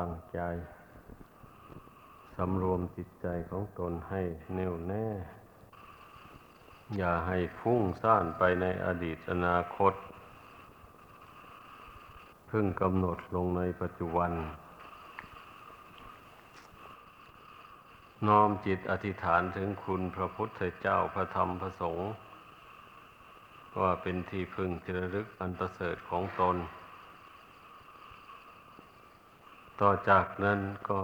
ตั้งใจ สำรวมจิตใจของตนให้แน่วแน่ อย่าให้ฟุ้งซ่านไปในอดีตอนาคต เพิ่งกำหนดลงในปัจจุบัน น้อมจิตอธิษฐานถึงคุณพระพุทธเจ้าพระธรรมพระสงฆ์ว่าเป็นที่พึ่งที่ระลึกอันประเสริฐของตน ต่อจากนั้นก็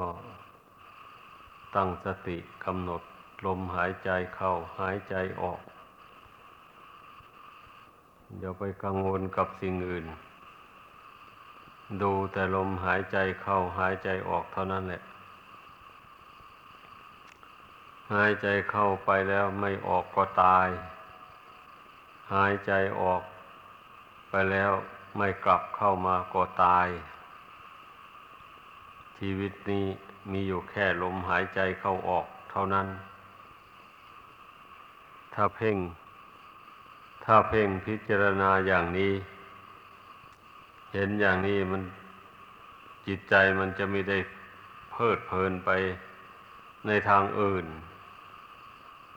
ตั้งสติกำหนดลมหายใจเข้าหายใจออก อย่าไปกังวลกับสิ่งอื่น ดูแต่ลมหายใจเข้าหายใจออกเท่านั้นแหละ หายใจเข้าไปแล้วไม่ออกก็ตาย หายใจออกไปแล้วไม่กลับเข้ามาก็ตาย ชีวิตนี้มีอยู่แค่ลมหายใจเข้าออกเท่านั้น ถ้าเพ่ง ถ้าเพ่งพิจารณาอย่างนี้ เห็นอย่างนี้มันจิตใจมันจะไม่ได้เพิดเพลินไปในทางอื่น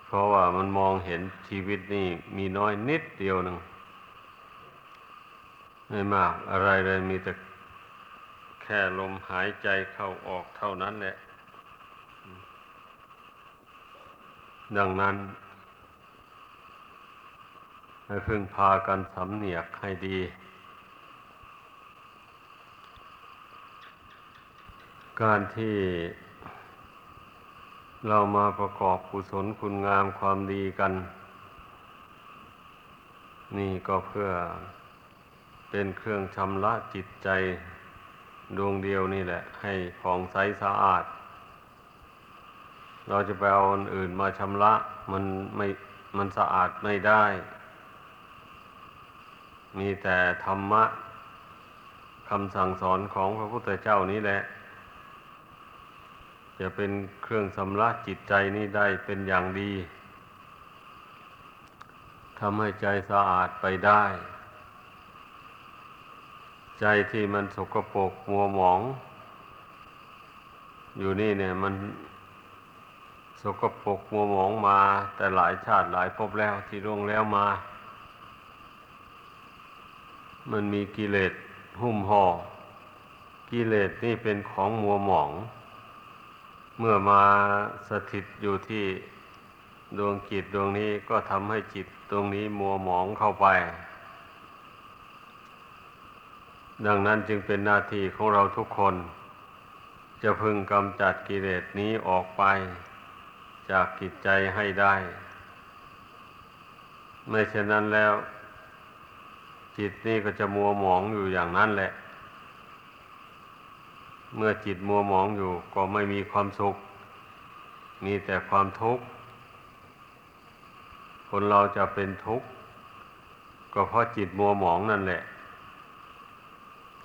เพราะว่ามันมองเห็นชีวิตนี่มีน้อยนิดเดียวหนึ่งไม่มากอะไรเลยมีแต่ ค่ลมหายใจเข้าออกเท่านั้นแหละ ดังนั้น ให้พึ่งพากันสำเนียกให้ดี การที่เรามาประกอบกุศลคุณงามความดีกัน นี่ก็เพื่อเป็นเครื่องชำระจิตใจ ดวงเดียวนี่แหละ ให้ผ่องใสสะอาด เราจะไปเอาอันอื่นมาชำระมันไม่มันสะอาดไม่ได้ มีแต่ธรรมะคำสั่งสอนของพระพุทธเจ้านี้แหละ จะเป็นเครื่องสำระจิตใจนี้ได้เป็นอย่างดีทำให้ใจสะอาดไปได้ ใจที่มันสกปรกมัวหมอง อยู่นี่เนี่ยมันสกปรกมัวหมองมา แต่หลายชาติหลายภพแล้วที่ร่วงแล้วมา มันมีกิเลสหุ้มห่อกิเลสนี่เป็นของมัวหมอง เมื่อมาสถิตอยู่ที่ดวงจิตดวงนี้ก็ทำให้จิตดวงนี้มัวหมองเข้าไป ดังนั้นจึงเป็นหน้าที่ของเราทุกคน จะพึงกำจัดกิเลสนี้ออกไป จากจิตใจให้ได้ ไม่เช่นนั้นแล้ว จิตนี่ก็จะมัวหมองอยู่อย่างนั้นแหละ เมื่อจิตมัวหมองอยู่ก็ไม่มีความสุข มีแต่ความทุกข์ คนเราจะเป็นทุกข์ ก็เพราะจิตมัวหมองนั่นแหละ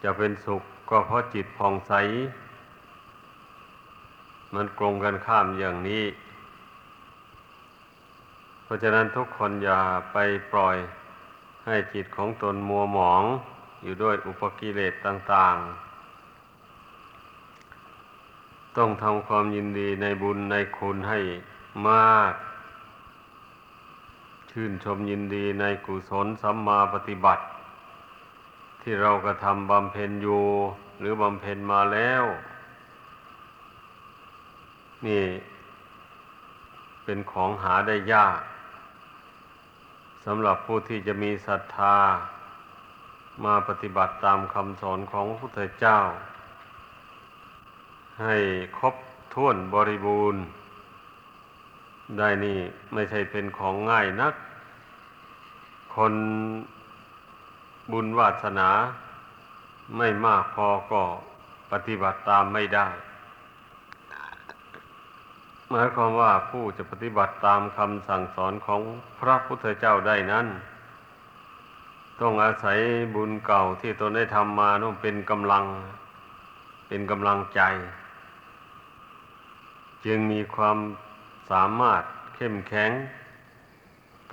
จะเป็นสุขก็เพราะจิตผ่องใส มันกลงกันข้ามอย่างนี้ เพราะฉะนั้นทุกคนอย่าไปปล่อยให้จิตของตนมัวหมองอยู่ด้วยอุปกิเลสต่าง ๆ ต้องทำความยินดีในบุญในคุณให้มาก ชื่นชมยินดีในกุศลสัมมาปฏิบัติ ที่เรากระทำบำเพ็ญอยู่ หรือบำเพ็ญมาแล้ว นี่ เป็นของหาได้ยากสำหรับผู้ที่จะมีศรัทธา มาปฏิบัติตามคำสอนของพระพุทธเจ้า ให้ครบถ้วนบริบูรณ์ ได้นี่ไม่ใช่เป็นของง่ายนัก คน บุญวาสนาไม่มากพอก็ปฏิบัติตามไม่ได้ หมายความว่าผู้จะปฏิบัติตามคำสั่งสอนของพระพุทธเจ้าได้นั้น ต้องอาศัยบุญเก่าที่ตนได้ทำมานั่นเป็นกำลัง เป็นกำลังใจ จึงมีความสามารถเข้มแข็ง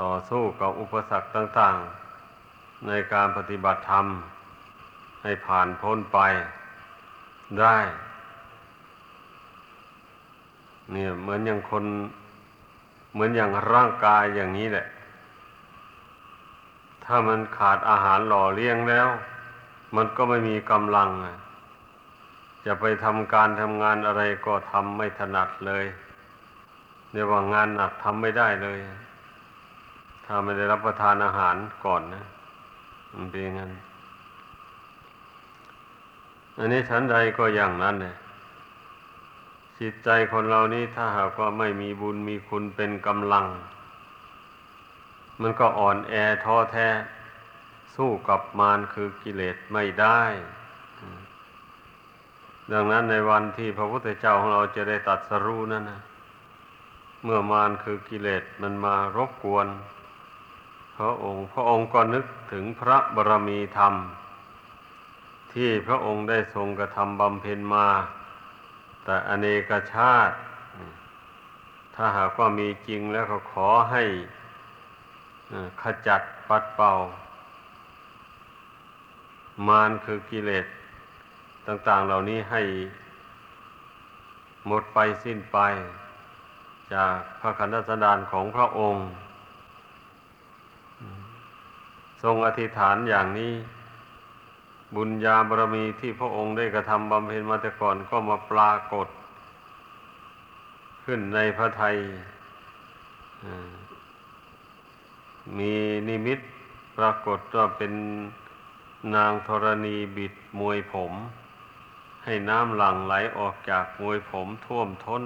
ต่อสู้กับอุปสรรคต่าง ๆ ในการปฏิบัติธรรม ให้ผ่านพ้นไปได้ เนี่ยเหมือนอย่างคน เหมือนอย่างร่างกายอย่างนี้แหละ ถ้ามันขาดอาหารหล่อเลี้ยงแล้ว มันก็ไม่มีกำลัง จะไปทำการทำงานอะไรก็ทำไม่ถนัดเลยเรียกว่างานหนักทำไม่ได้เลย ถ้าไม่ได้รับประทานอาหารก่อนนะ มันเป็นงั้น อันนี้ชั้นใดก็อย่างนั้นเนี่ยจิตใจคนเรานี้ถ้าหากว่าไม่มีบุญมีคุณเป็นกำลัง มันก็อ่อนแอท้อแท้ สู้กับมารคือกิเลสไม่ได้ ดังนั้นในวันที่พระพุทธเจ้าของเราจะได้ตัดสรู้นั่นนะเมื่อมารคือกิเลสมันมารบกวน ระองค์ พระองค์ก็นึกถึงพระบรมีธรรม ที่พระองค์ได้ทรงกระทำบำเพ็ญมา แต่อเนกชาติ ถ้าหากว่ามีจริงแล้วก็ขอให้ขจัดปัดเป่า มารคือกิเลสต่าง ๆ เหล่านี้ให้หมดไปสิ้นไป จากพระคันธสดานของพระองค์ ทรงอธิษฐานอย่างนี้ บุญญาบารมีที่พระองค์ได้กระทำบำเพ็ญมาแต่ก่อนก็มาปรากฏ ขึ้นในพระไทยมีนิมิตปรากฏว่าเป็นนางธรณีบิดมวยผม ให้น้ำหลั่งไหลออกจากมวยผมท่วมท้น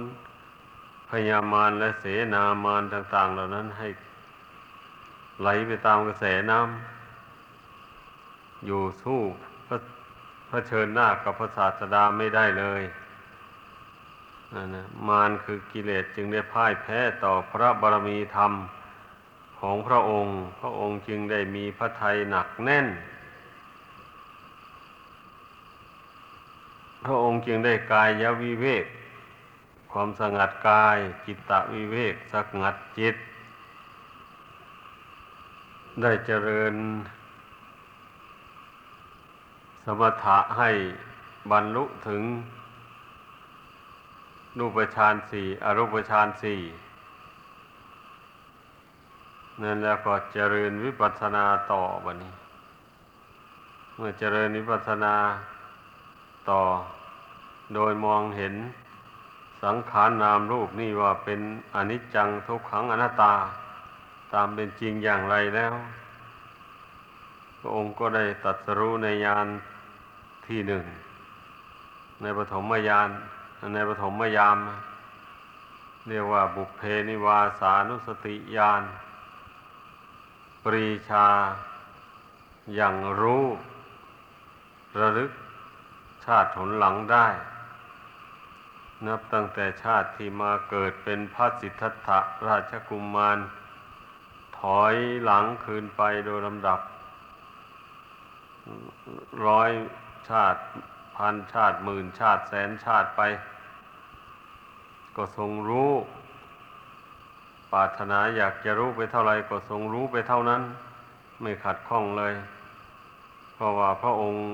พญามารและเสนามารต่าง ๆ เหล่านั้นให้ ไหลไปตามกระแสน้ำอยู่สู้พระพระเชิญหน้ากับพระศาสดาไม่ได้เลยนั่นนะมารคือกิเลสจึงได้พ่ายแพ้ต่อพระบารมีธรรมของพระองค์ พระองค์จึงได้มีพระทัยหนักแน่น พระองค์จึงได้กายวิเวก ความสงัดกายจิตตวิเวกสงัดจิต ได้เจริญ สมถะให้บรรลุถึงรูปฌานสี่อรูปฌานสี่นั่นแล้วก็เจริญวิปัสสนาต่อบันนี้ เมื่อเจริญวิปัสสนาต่อ โดยมองเห็นสังขารนามรูปนี่ว่าเป็นอนิจจังทุกขังอนัตตา ตามเป็นจริงอย่างไรแล้ว พระองค์ก็ได้ตัดสรู้ในยานที่หนึ่ง ในปฐมยานในปฐมยาม เรียกว่าบุพเพนิวาสานุสติยาน ปรีชาอย่างรู้ ระลึกชาติหนหลังได้ นับตั้งแต่ชาติที่มาเกิดเป็นพระสิทธัตถะราชกุมมาร อยหลังคืนไปโดยลำดับ ร้อยชาติพันชาติหมื่นชาติแสนชาติไป ก็ทรงรู้ปรารถนาอยากจะรู้ไปเท่าไรก็ทรงรู้ไปเท่านั้น ไม่ขัดข้องเลย เพราะว่าพระองค์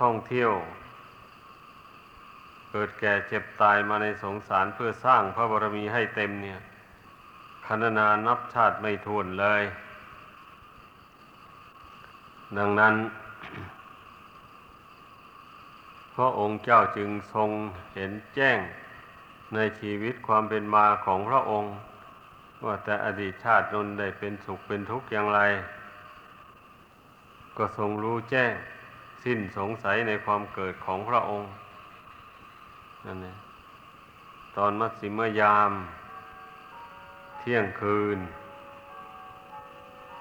ท่องเที่ยว เกิดแก่เจ็บตายมาในสงสารเพื่อสร้างพระบารมีให้เต็มเนี่ย คณนานับชาติไม่ทวนเลย ดังนั้น พระองค์เจ้าจึงทรงเห็นแจ้งในชีวิตความเป็นมาของพระองค์ ว่าแต่อดีตชาตินนได้เป็นสุขเป็นทุกข์อย่างไร ก็ทรงรู้แจ้งสิ้นสงสัยในความเกิดของพระองค์นั่นเองตอนมัสิมยาม ที่ยงคืน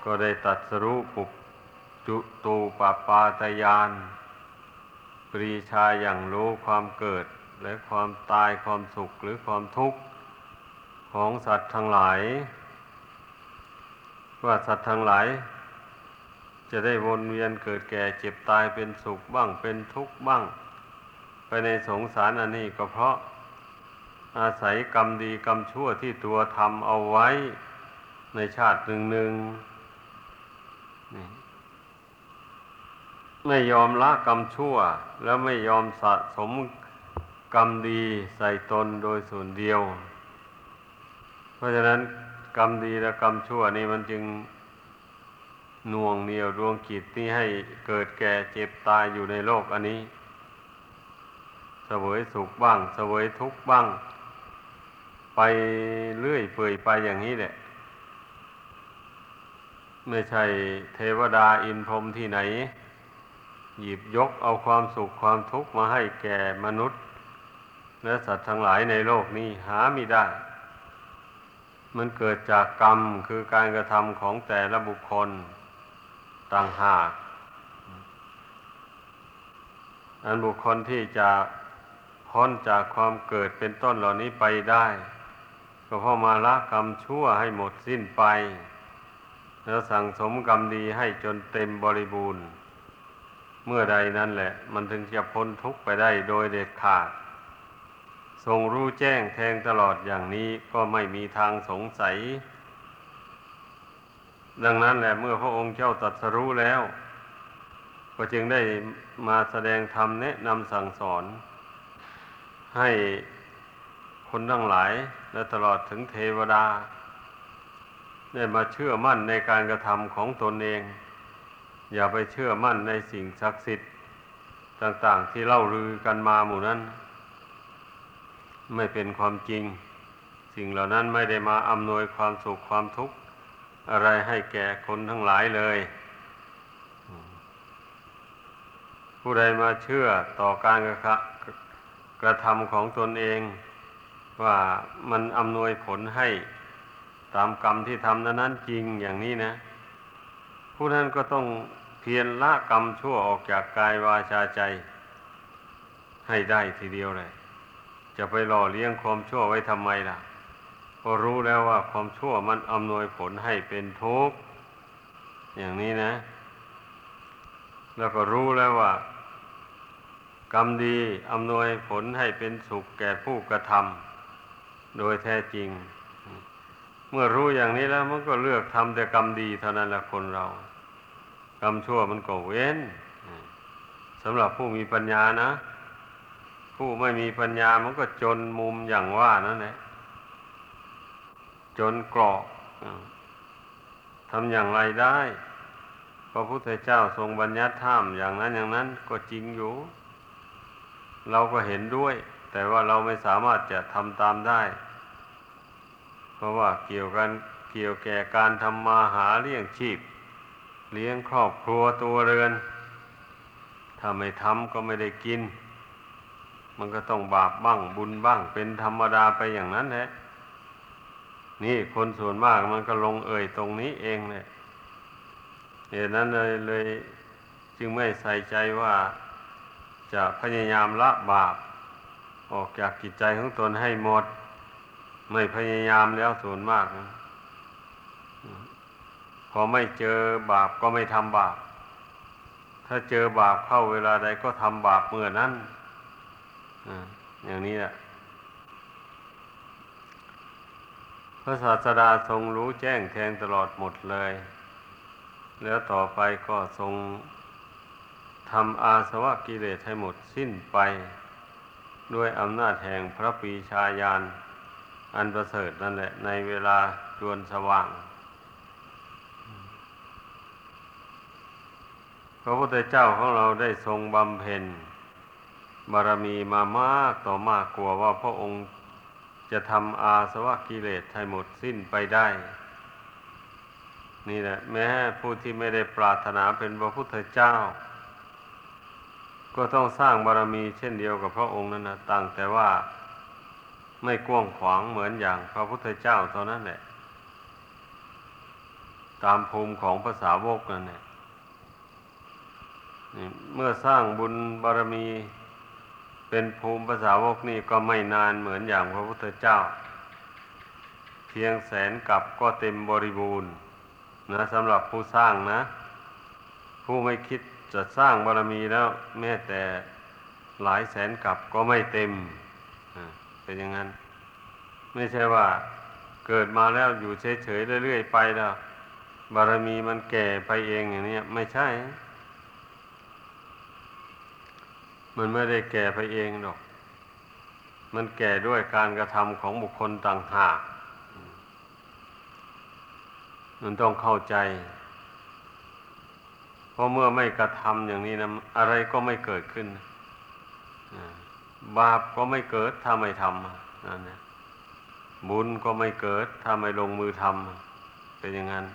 ก็ได้ตัดสรุปุบจุตูปปาตยาน ปรีชาอย่างรู้ความเกิดและความตายความสุขหรือความทุกข์ของสัตว์ทั้งหลาย ว่าสัตว์ทั้งหลาย จะได้วนเวียนเกิดแก่เจ็บตายเป็นสุขบ้างเป็นทุกข์บ้าง ไปในสงสารอันนี้ก็เพราะ อาศัยกรรมดีกรรมชั่วที่ตัวทำเอาไว้ในชาติหนึ่งหนึ่งไม่ยอมละกรรมชั่ว แล้วไม่ยอมสะสมกรรมดีใส่ตนโดยส่วนเดียว เพราะฉะนั้นกรรมดีและกรรมชั่วนี่มันจึงน่วงเหนียวดวงกิจที่ให้เกิดแก่เจ็บตายอยู่ในโลกอันนี้ เสวยสุขบ้าง เสวยทุกข์บ้าง ไปเรื่อยเปื่อยไปอย่างนี้แหละ ไม่ใช่เทวดาอินพรหมที่ไหน หยิบยกเอาความสุขความทุกข์มาให้แก่มนุษย์ และสัตว์ทั้งหลายในโลกนี้หาไม่ได้ มันเกิดจากกรรมคือการกระทำของแต่ละบุคคลต่างหากอันบุคคลที่จะพ้นจากความเกิดเป็นต้นเหล่านี้ไปได้ ก็เพราะมาละกรรมชั่วให้หมดสิ้นไป แล้วสั่งสมกรรมดีให้จนเต็มบริบูรณ์ เมื่อใดนั่นแหละ มันถึงจะพ้นทุกข์ไปได้โดยเด็ดขาด ทรงรู้แจ้งแทงตลอดอย่างนี้ก็ไม่มีทางสงสัย ดังนั้นแหละเมื่อพระองค์เจ้าตรัสรู้แล้ว ก็จึงได้มาแสดงธรรมแนะนำสั่งสอนให้ คนทั้งหลาย และตลอดถึงเทวดา ได้มาเชื่อมั่นในการกระทำของตนเอง อย่าไปเชื่อมั่นในสิ่งศักดิ์สิทธิ์ต่างๆที่เล่าลือกันมาหมู่นั้น ไม่เป็นความจริง สิ่งเหล่านั้นไม่ได้มาอำนวยความสุขความทุกข์อะไรให้แก่คนทั้งหลายเลย ผู้ใดมาเชื่อต่อการกระกระทำของตนเอง ว่ามันอำนวยผลให้ตามกรรมที่ทำนั้นนั้นจริงอย่างนี้นะ ผู้นั้นก็ต้องเพียรละกรรมชั่วออกจากกายวาจาใจ ให้ได้ทีเดียวเลย จะไปหล่อเลี้ยงความชั่วไว้ทำไมล่ะพอรู้แล้วว่าความชั่วมันอำนวยผลให้เป็นทุกข์อย่างนี้นะ แล้วก็รู้แล้วว่า กรรมดีอำนวยผลให้เป็นสุขแก่ผู้กระทำ โดยแท้จริง เมื่อรู้อย่างนี้แล้วมันก็เลือกทำแต่กรรมดีเท่านั้นแหละคนเรา กรรมชั่วมันก็เว้นสำหรับผู้มีปัญญานะ ผู้ไม่มีปัญญามันก็จนมุมอย่างว่านั่นแหละจนกรอกทำอย่างไรได้พระพุทธเจ้าทรงบัญญัติท่ามอย่างนั้นอย่างนั้นก็จริงอยู่ เราก็เห็นด้วย แต่ว่าเราไม่สามารถจะทำตามได้ เพราะว่าเกี่ยวกันเกี่ยวแก่การทำมาหาเลี้ยงชีพ เลี้ยงครอบครัวตัวเรือน ถ้าไม่ทำก็ไม่ได้กิน มันก็ต้องบาปบ้างบุญบ้าง เป็นธรรมดาไปอย่างนั้นแหละนี่คนส่วนมากมันก็ลงเอ่ยตรงนี้เองเลยเหตุนั้นเลยเลยจึงไม่ใส่ใจว่าจะพยายามละบาป ออกจากกิจใจของตนให้หมด ไม่พยายามแล้วส่วนมากนะพอไม่เจอบาปก็ไม่ทำบาป ถ้าเจอบาปเข้าเวลาใดก็ทำบาปเมื่อนั้นอย่างนี้แหละพระศาสดาทรงรู้แจ้งแทงตลอดหมดเลย แล้วต่อไปก็ทรงทำอาสวะกิเลสให้หมดสิ้นไป ด้วยอำนาจแห่งพระปีชาญาณ อันประเสริฐนั่นแหละ ในเวลาจวนสว่าง พระพุทธเจ้าของเราได้ทรงบำเพ็ญบารมีมามากต่อมากกลัวว่าพระองค์จะทำอาสวะกิเลสให้หมดสิ้นไปได้ นี่แหละ แม้ผู้ที่ไม่ได้ปรารถนาเป็นพระพุทธเจ้า ก็ต้องสร้างบารมีเช่นเดียวกับพระองค์นั้นนะตั้งแต่ว่า ไม่กว้างขวางเหมือนอย่างพระพุทธเจ้าเท่านั้นแหละ ตามภูมิของภาษาวกนั่นแหละเมื่อสร้างบุญบารมีเป็นภูมิภาษาวกนี่ก็ไม่นานเหมือนอย่างพระพุทธเจ้า เพียงแสนกับก็เต็มบริบูรณ์นะสำหรับผู้สร้างนะ ผู้ไม่คิดจะสร้างบารมีแล้ว แม้แต่หลายแสนกับก็ไม่เต็ม เป็นอย่างนั้น ไม่ใช่ว่าเกิดมาแล้วอยู่เฉยๆเรื่อยๆไปแล้วบารมีมันแก่ไปเองอย่างนี้ไม่ใช่ มันไม่ได้แก่ไปเองหรอก มันแก่ด้วยการกระทำของบุคคลต่างหากมันต้องเข้าใจ เพราะเมื่อไม่กระทำอย่างนี้นะอะไรก็ไม่เกิดขึ้น บาปก็ไม่เกิดถ้าไม่ทำนั่นนะบุญก็ไม่เกิดถ้าไม่ลงมือทำเป็นอย่างนั้น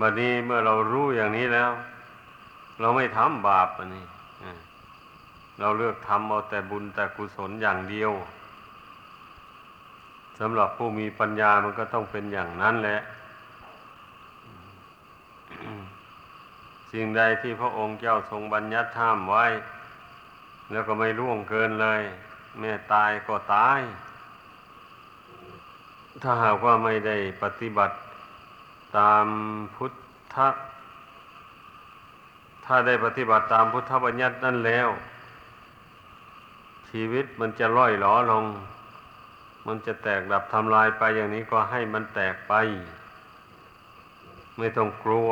บัดนี้เมื่อเรารู้อย่างนี้แล้ว เราไม่ทำบาปอันนี้เราเลือกทำเอาแต่บุญแต่กุศลอย่างเดียวสำหรับผู้มีปัญญามันก็ต้องเป็นอย่างนั้นแหละ สิ่งใดที่พระองค์เจ้าทรงบัญญัติห้ามไว้ แล้วก็ไม่ล่วงเกินเลย แม่ตายก็ตาย ถ้าหากว่าไม่ได้ปฏิบัติตามพุทธ ถ้าได้ปฏิบัติตามพุทธบัญญัตินั่นแล้ว ชีวิตมันจะล่อยหลอลง มันจะแตกดับทำลายไปอย่างนี้ก็ให้มันแตกไป ไม่ต้องกลัว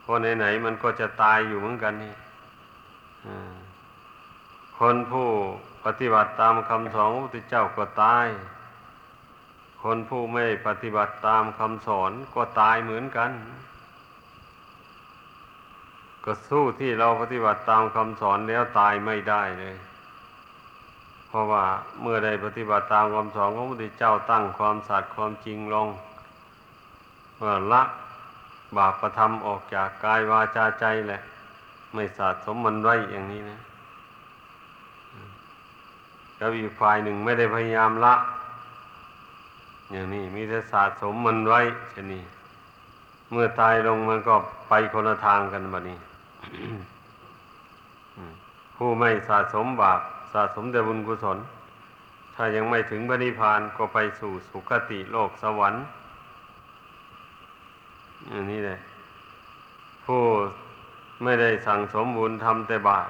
เพราะไหนๆมันก็จะตายอยู่เหมือนกันนี่ คนผู้ปฏิบัติตามคำสอนพระพุทธเจ้าก็ตาย คนผู้ไม่ปฏิบัติตามคำสอนก็ตายเหมือนกัน ก็สู้ที่เราปฏิบัติตามคำสอนแล้วตายไม่ได้เลย เพราะว่าเมื่อใดปฏิบัติตามคำสอนของพระพุทธเจ้าตั้งความสัตย์ความจริงลงว่าละบาปประทำออกจากกายวาจาใจแหละ ไม่สะสมมันไว้อย่างนี้นะ แล้วอีกฝ่ายหนึ่งไม่ได้พยายามละ อย่างนี้มีแต่สะสมมันไว้ชนีเมื่อตายลงมันก็ไปคนละทางกันบัดนี้ผู้ไม่สะสมบาปสะสมแต่บุญกุศล ถ้ายังไม่ถึงพระนิพพานก็ไปสู่สุคติโลกสวรรค์อย่างนี้เลยผู้ไม่ได้สั่งสมบุญทำแต่บาป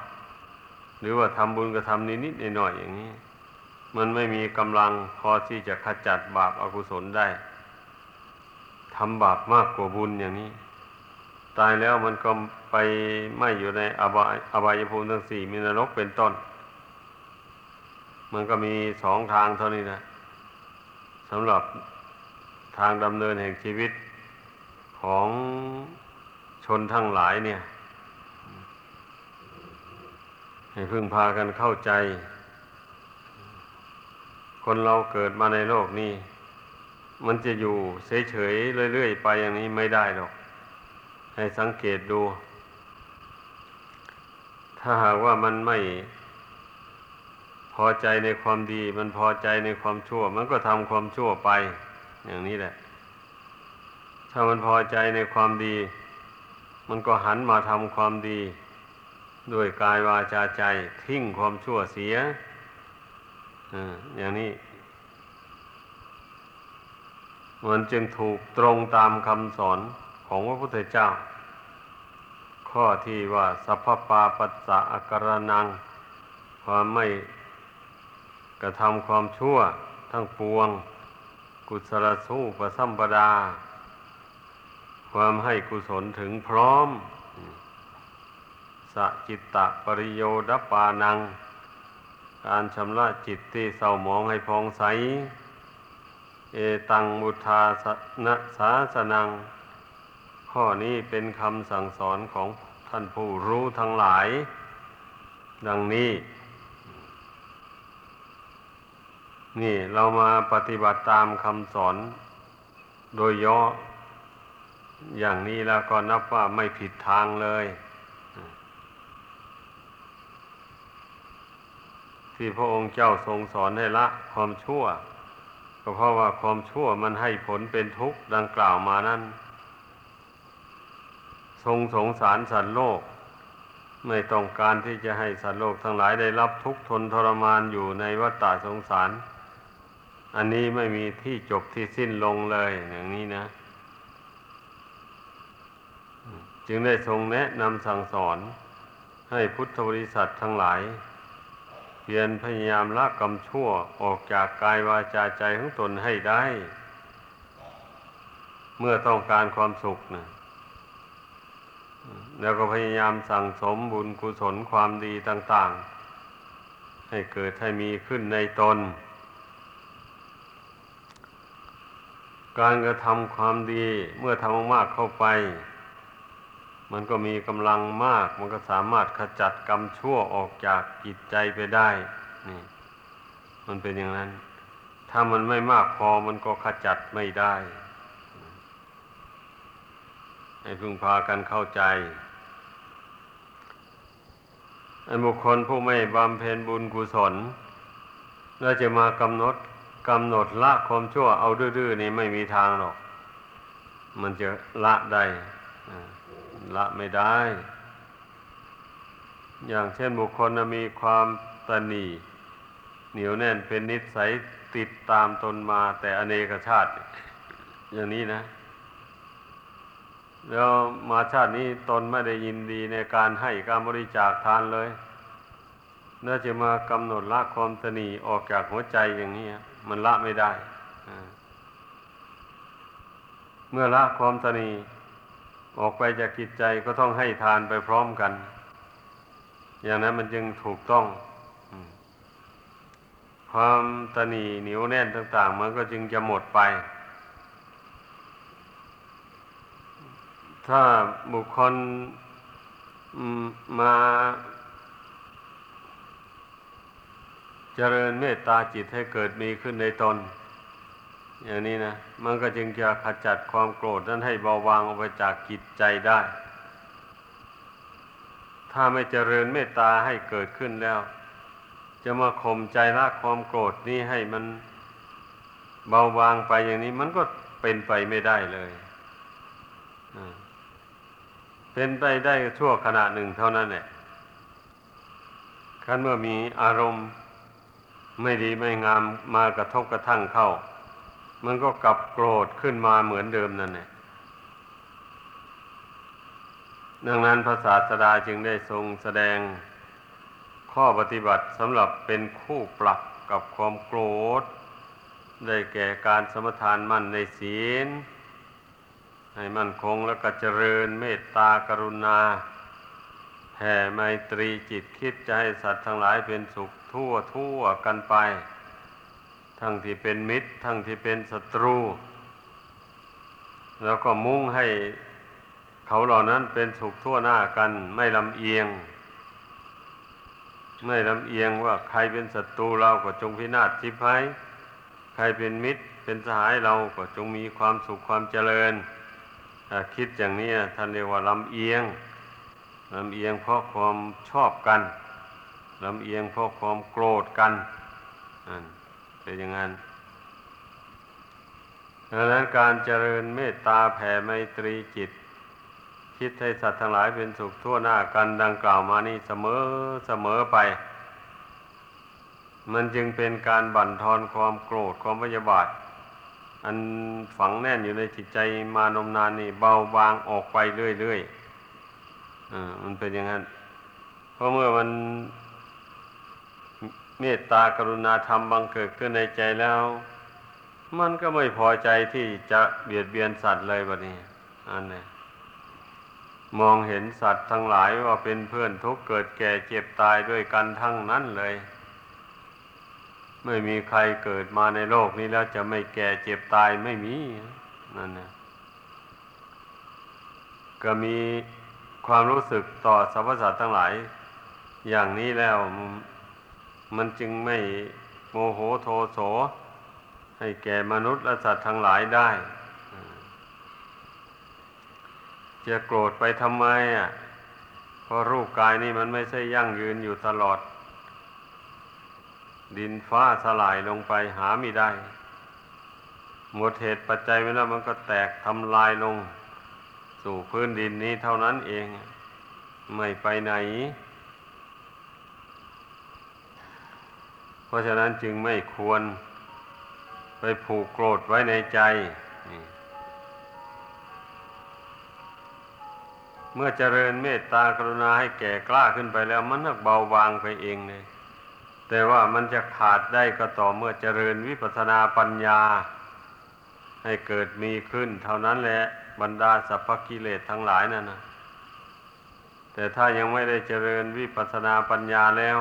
หรือว่าทำบุญก็ทำนิดๆหน่อยๆอย่างนี้ มันไม่มีกำลังพอที่จะขจัดบาปอากุศลได้ทำบาปมากกว่าบุญอย่างนี้ ตายแล้วมันก็ไปไม่อยู่ในอบายอบายภูมิทั้งสี่มีนรกเป็นต้น มันก็มีสองทางเท่านี้นะสำหรับทางดำเนินแห่งชีวิตของชนทั้งหลายเนี่ย ให้พึ่งพากันเข้าใจ คนเราเกิดมาในโลกนี้ มันจะอยู่เฉยๆเรื่อยๆไปอย่างนี้ไม่ได้หรอก ให้สังเกตดู ถ้าหากว่ามันไม่พอใจในความดี มันพอใจในความชั่ว มันก็ทำความชั่วไป อย่างนี้แหละ ถ้ามันพอใจในความดี มันก็หันมาทำความดี ด้วยกายวาจาใจทิ้งความชั่วเสียอย่างนี้ มันจึงถูกตรงตามคำสอนของพระพุทธเจ้า ข้อที่ว่า สัพพปาปัสสะอาการนัง ความไม่กระทำความชั่วทั้งปวง กุศลสู้ประสัมปดา ความให้กุศลถึงพร้อม สัจิตตะปริโยดปานัง การชำระจิตที่เศร้าหมองให้พองใส เอตังมุทาสนะสาสนัง ข้อนี้เป็นคำสั่งสอนของท่านผู้รู้ทั้งหลาย ดังนี้ นี่เรามาปฏิบัติตามคำสอน โดยย่ออย่างนี้แล้วก็นับว่าไม่ผิดทางเลย ที่พระองค์เจ้าทรงสอนให้ละความชั่ว ก็เพราะว่าความชั่วมันให้ผลเป็นทุกข์ดังกล่าวมานั้น ทรงสงสารสัตว์โลก ไม่ต้องการที่จะให้สัตว์โลกทั้งหลายได้รับทุกข์ทนทรมานอยู่ในวัฏฏะสงสาร อันนี้ไม่มีที่จบที่สิ้นลงเลยอย่างนี้นะ จึงได้ทรงแนะนำสั่งสอนให้พุทธบริษัททั้งหลาย พียรพยายามละกรรมชั่วออกจากกายวาจาใจของตนให้ได้ เมื่อต้องการความสุขนะแล้วก็พยายามสั่งสมบุญกุศลความดีต่าง ๆ ให้เกิดให้มีขึ้นในตน การกระทำความดีเมื่อทำมากๆเข้าไป มันก็มีกำลังมาก มันก็สามารถขจัดกรรมชั่วออกจากจิตใจไปได้ นี่ มันเป็นอย่างนั้น ถ้ามันไม่มากพอมันก็ขจัดไม่ได้ ให้พึงพากันเข้าใจไอ้บุคคลผู้ไม่บำเพ็ญบุญกุศลแล้วจะมากำหนดกำหนดละความชั่วเอาดื้อๆนี่ไม่มีทางหรอก มันจะละได้ ละไม่ได้ อย่างเช่นบุคคลมีความตนีเหนียวแน่นเป็นนิสัยติดตามตนมาแต่อเนกชาติ อย่างนี้นะ แล้วมาชาตินี้ตนไม่ได้ยินดีในการให้การบริจาคทานเลย น่าจะมากำหนดละความตนีออกจากหัวใจอย่างนี้มันละไม่ได้ เมื่อละความตนี ออกไปจากจิตใจก็ต้องให้ทานไปพร้อมกัน อย่างนั้นมันจึงถูกต้อง ความตนีเหนียวแน่นต่าง ๆ มันก็จึงจะหมดไป ถ้าบุคคลมาเจริญเมตตาจิตให้เกิดมีขึ้นในตน อย่างนี้นะมันก็จึงจะขจัดความโกรธนั้นให้เบาบางออกไปจากจิตใจได้ ถ้าไม่เจริญเมตตาให้เกิดขึ้นแล้ว จะมาข่มใจละความโกรธนี้ให้มันเบาบางไปอย่างนี้มันก็เป็นไปไม่ได้เลยเป็นไปได้ชั่วขณะหนึ่งเท่านั้นแหละคันเมื่อมีอารมณ์ไม่ดีไม่งามมากระทบกระทั่งเข้า มันก็กลับโกรธขึ้นมาเหมือนเดิมนั่นแหละดังนั้นพระศาสดาจึงได้ทรงแสดงข้อปฏิบัติสำหรับเป็นคู่ปรับกับความโกรธ ได้แก่การสมทานมั่นในศีล ให้มั่นคงแล้วก็เจริญเมตตากรุณาแผ่ไมตรีจิตคิดจะให้สัตว์ทั้งหลายเป็นสุขทั่วทั่วกันไป ทั้งที่เป็นมิตร ทั้งที่เป็นศัตรู แล้วก็มุ่งให้เขาเหล่านั้นเป็นสุขทั่วหน้ากัน ไม่ลำเอียง ไม่ลำเอียงว่าใครเป็นศัตรูเราก็จงพินาศทิพายใครเป็นมิตร เป็นสหายเราก็จงมีความสุขความเจริญคิดอย่างนี้ท่านเรียกว่าลำเอียงลำเอียงเพราะความชอบกันลำเอียงเพราะความโกรธกันนั่น เป็นอย่างนั้นดังนั้นการเจริญเมตตาแผ่ไมตรีจิต คิดให้สัตว์ทั้งหลายเป็นสุขทั่วหน้ากันดังกล่าวมานี่เสมอเสมอไป มันจึงเป็นการบั่นทอนความโกรธความพยาบาท อันฝังแน่นอยู่ในจิตใจมานมนานนี่เบาบางออกไปเรื่อยๆอ่ามันเป็นอย่างนั้น เพราะเมื่อมัน เมตตากรุณาธรรมบังเกิดขึ้นในใจแล้ว มันก็ไม่พอใจที่จะเบียดเบียนสัตว์เลยแบบนี้อันนี้มองเห็นสัตว์ทั้งหลายว่าเป็นเพื่อนทุกเกิดแก่เจ็บตายด้วยกันทั้งนั้นเลย ไม่มีใครเกิดมาในโลกนี้แล้วจะไม่แก่เจ็บตายไม่มีนั่นนะก็มีความรู้สึกต่อสรรพสัตว์ทั้งหลาย อย่างนี้แล้ว มันจึงไม่โมโหโทโส ให้แก่มนุษย์และสัตว์ทั้งหลายได้ จะโกรธไปทำไมอะเพราะรูปกายนี่มันไม่ใช่ยั่งยืนอยู่ตลอด ดินฟ้าสลายลงไปหาไม่ได้ หมดเหตุปัจจัยไปแล้วมันก็แตกทำลายลง สู่พื้นดินนี้เท่านั้นเอง ไม่ไปไหน เพราะฉะนั้นจึงไม่ควรไปผูกโกรธไว้ในใจเมื่อเจริญเมตตากรุณาให้แก่กล้าขึ้นไปแล้ว มันก็เบาบางไปเองเลยแต่ว่ามันจะขาดได้ก็ต่อเมื่อเจริญวิปัสสนาปัญญา ให้เกิดมีขึ้น เท่านั้นแหละบรรดาสัพพกิเลสทั้งหลายนั่นนะแต่ถ้ายังไม่ได้เจริญวิปัสสนาปัญญาแล้ว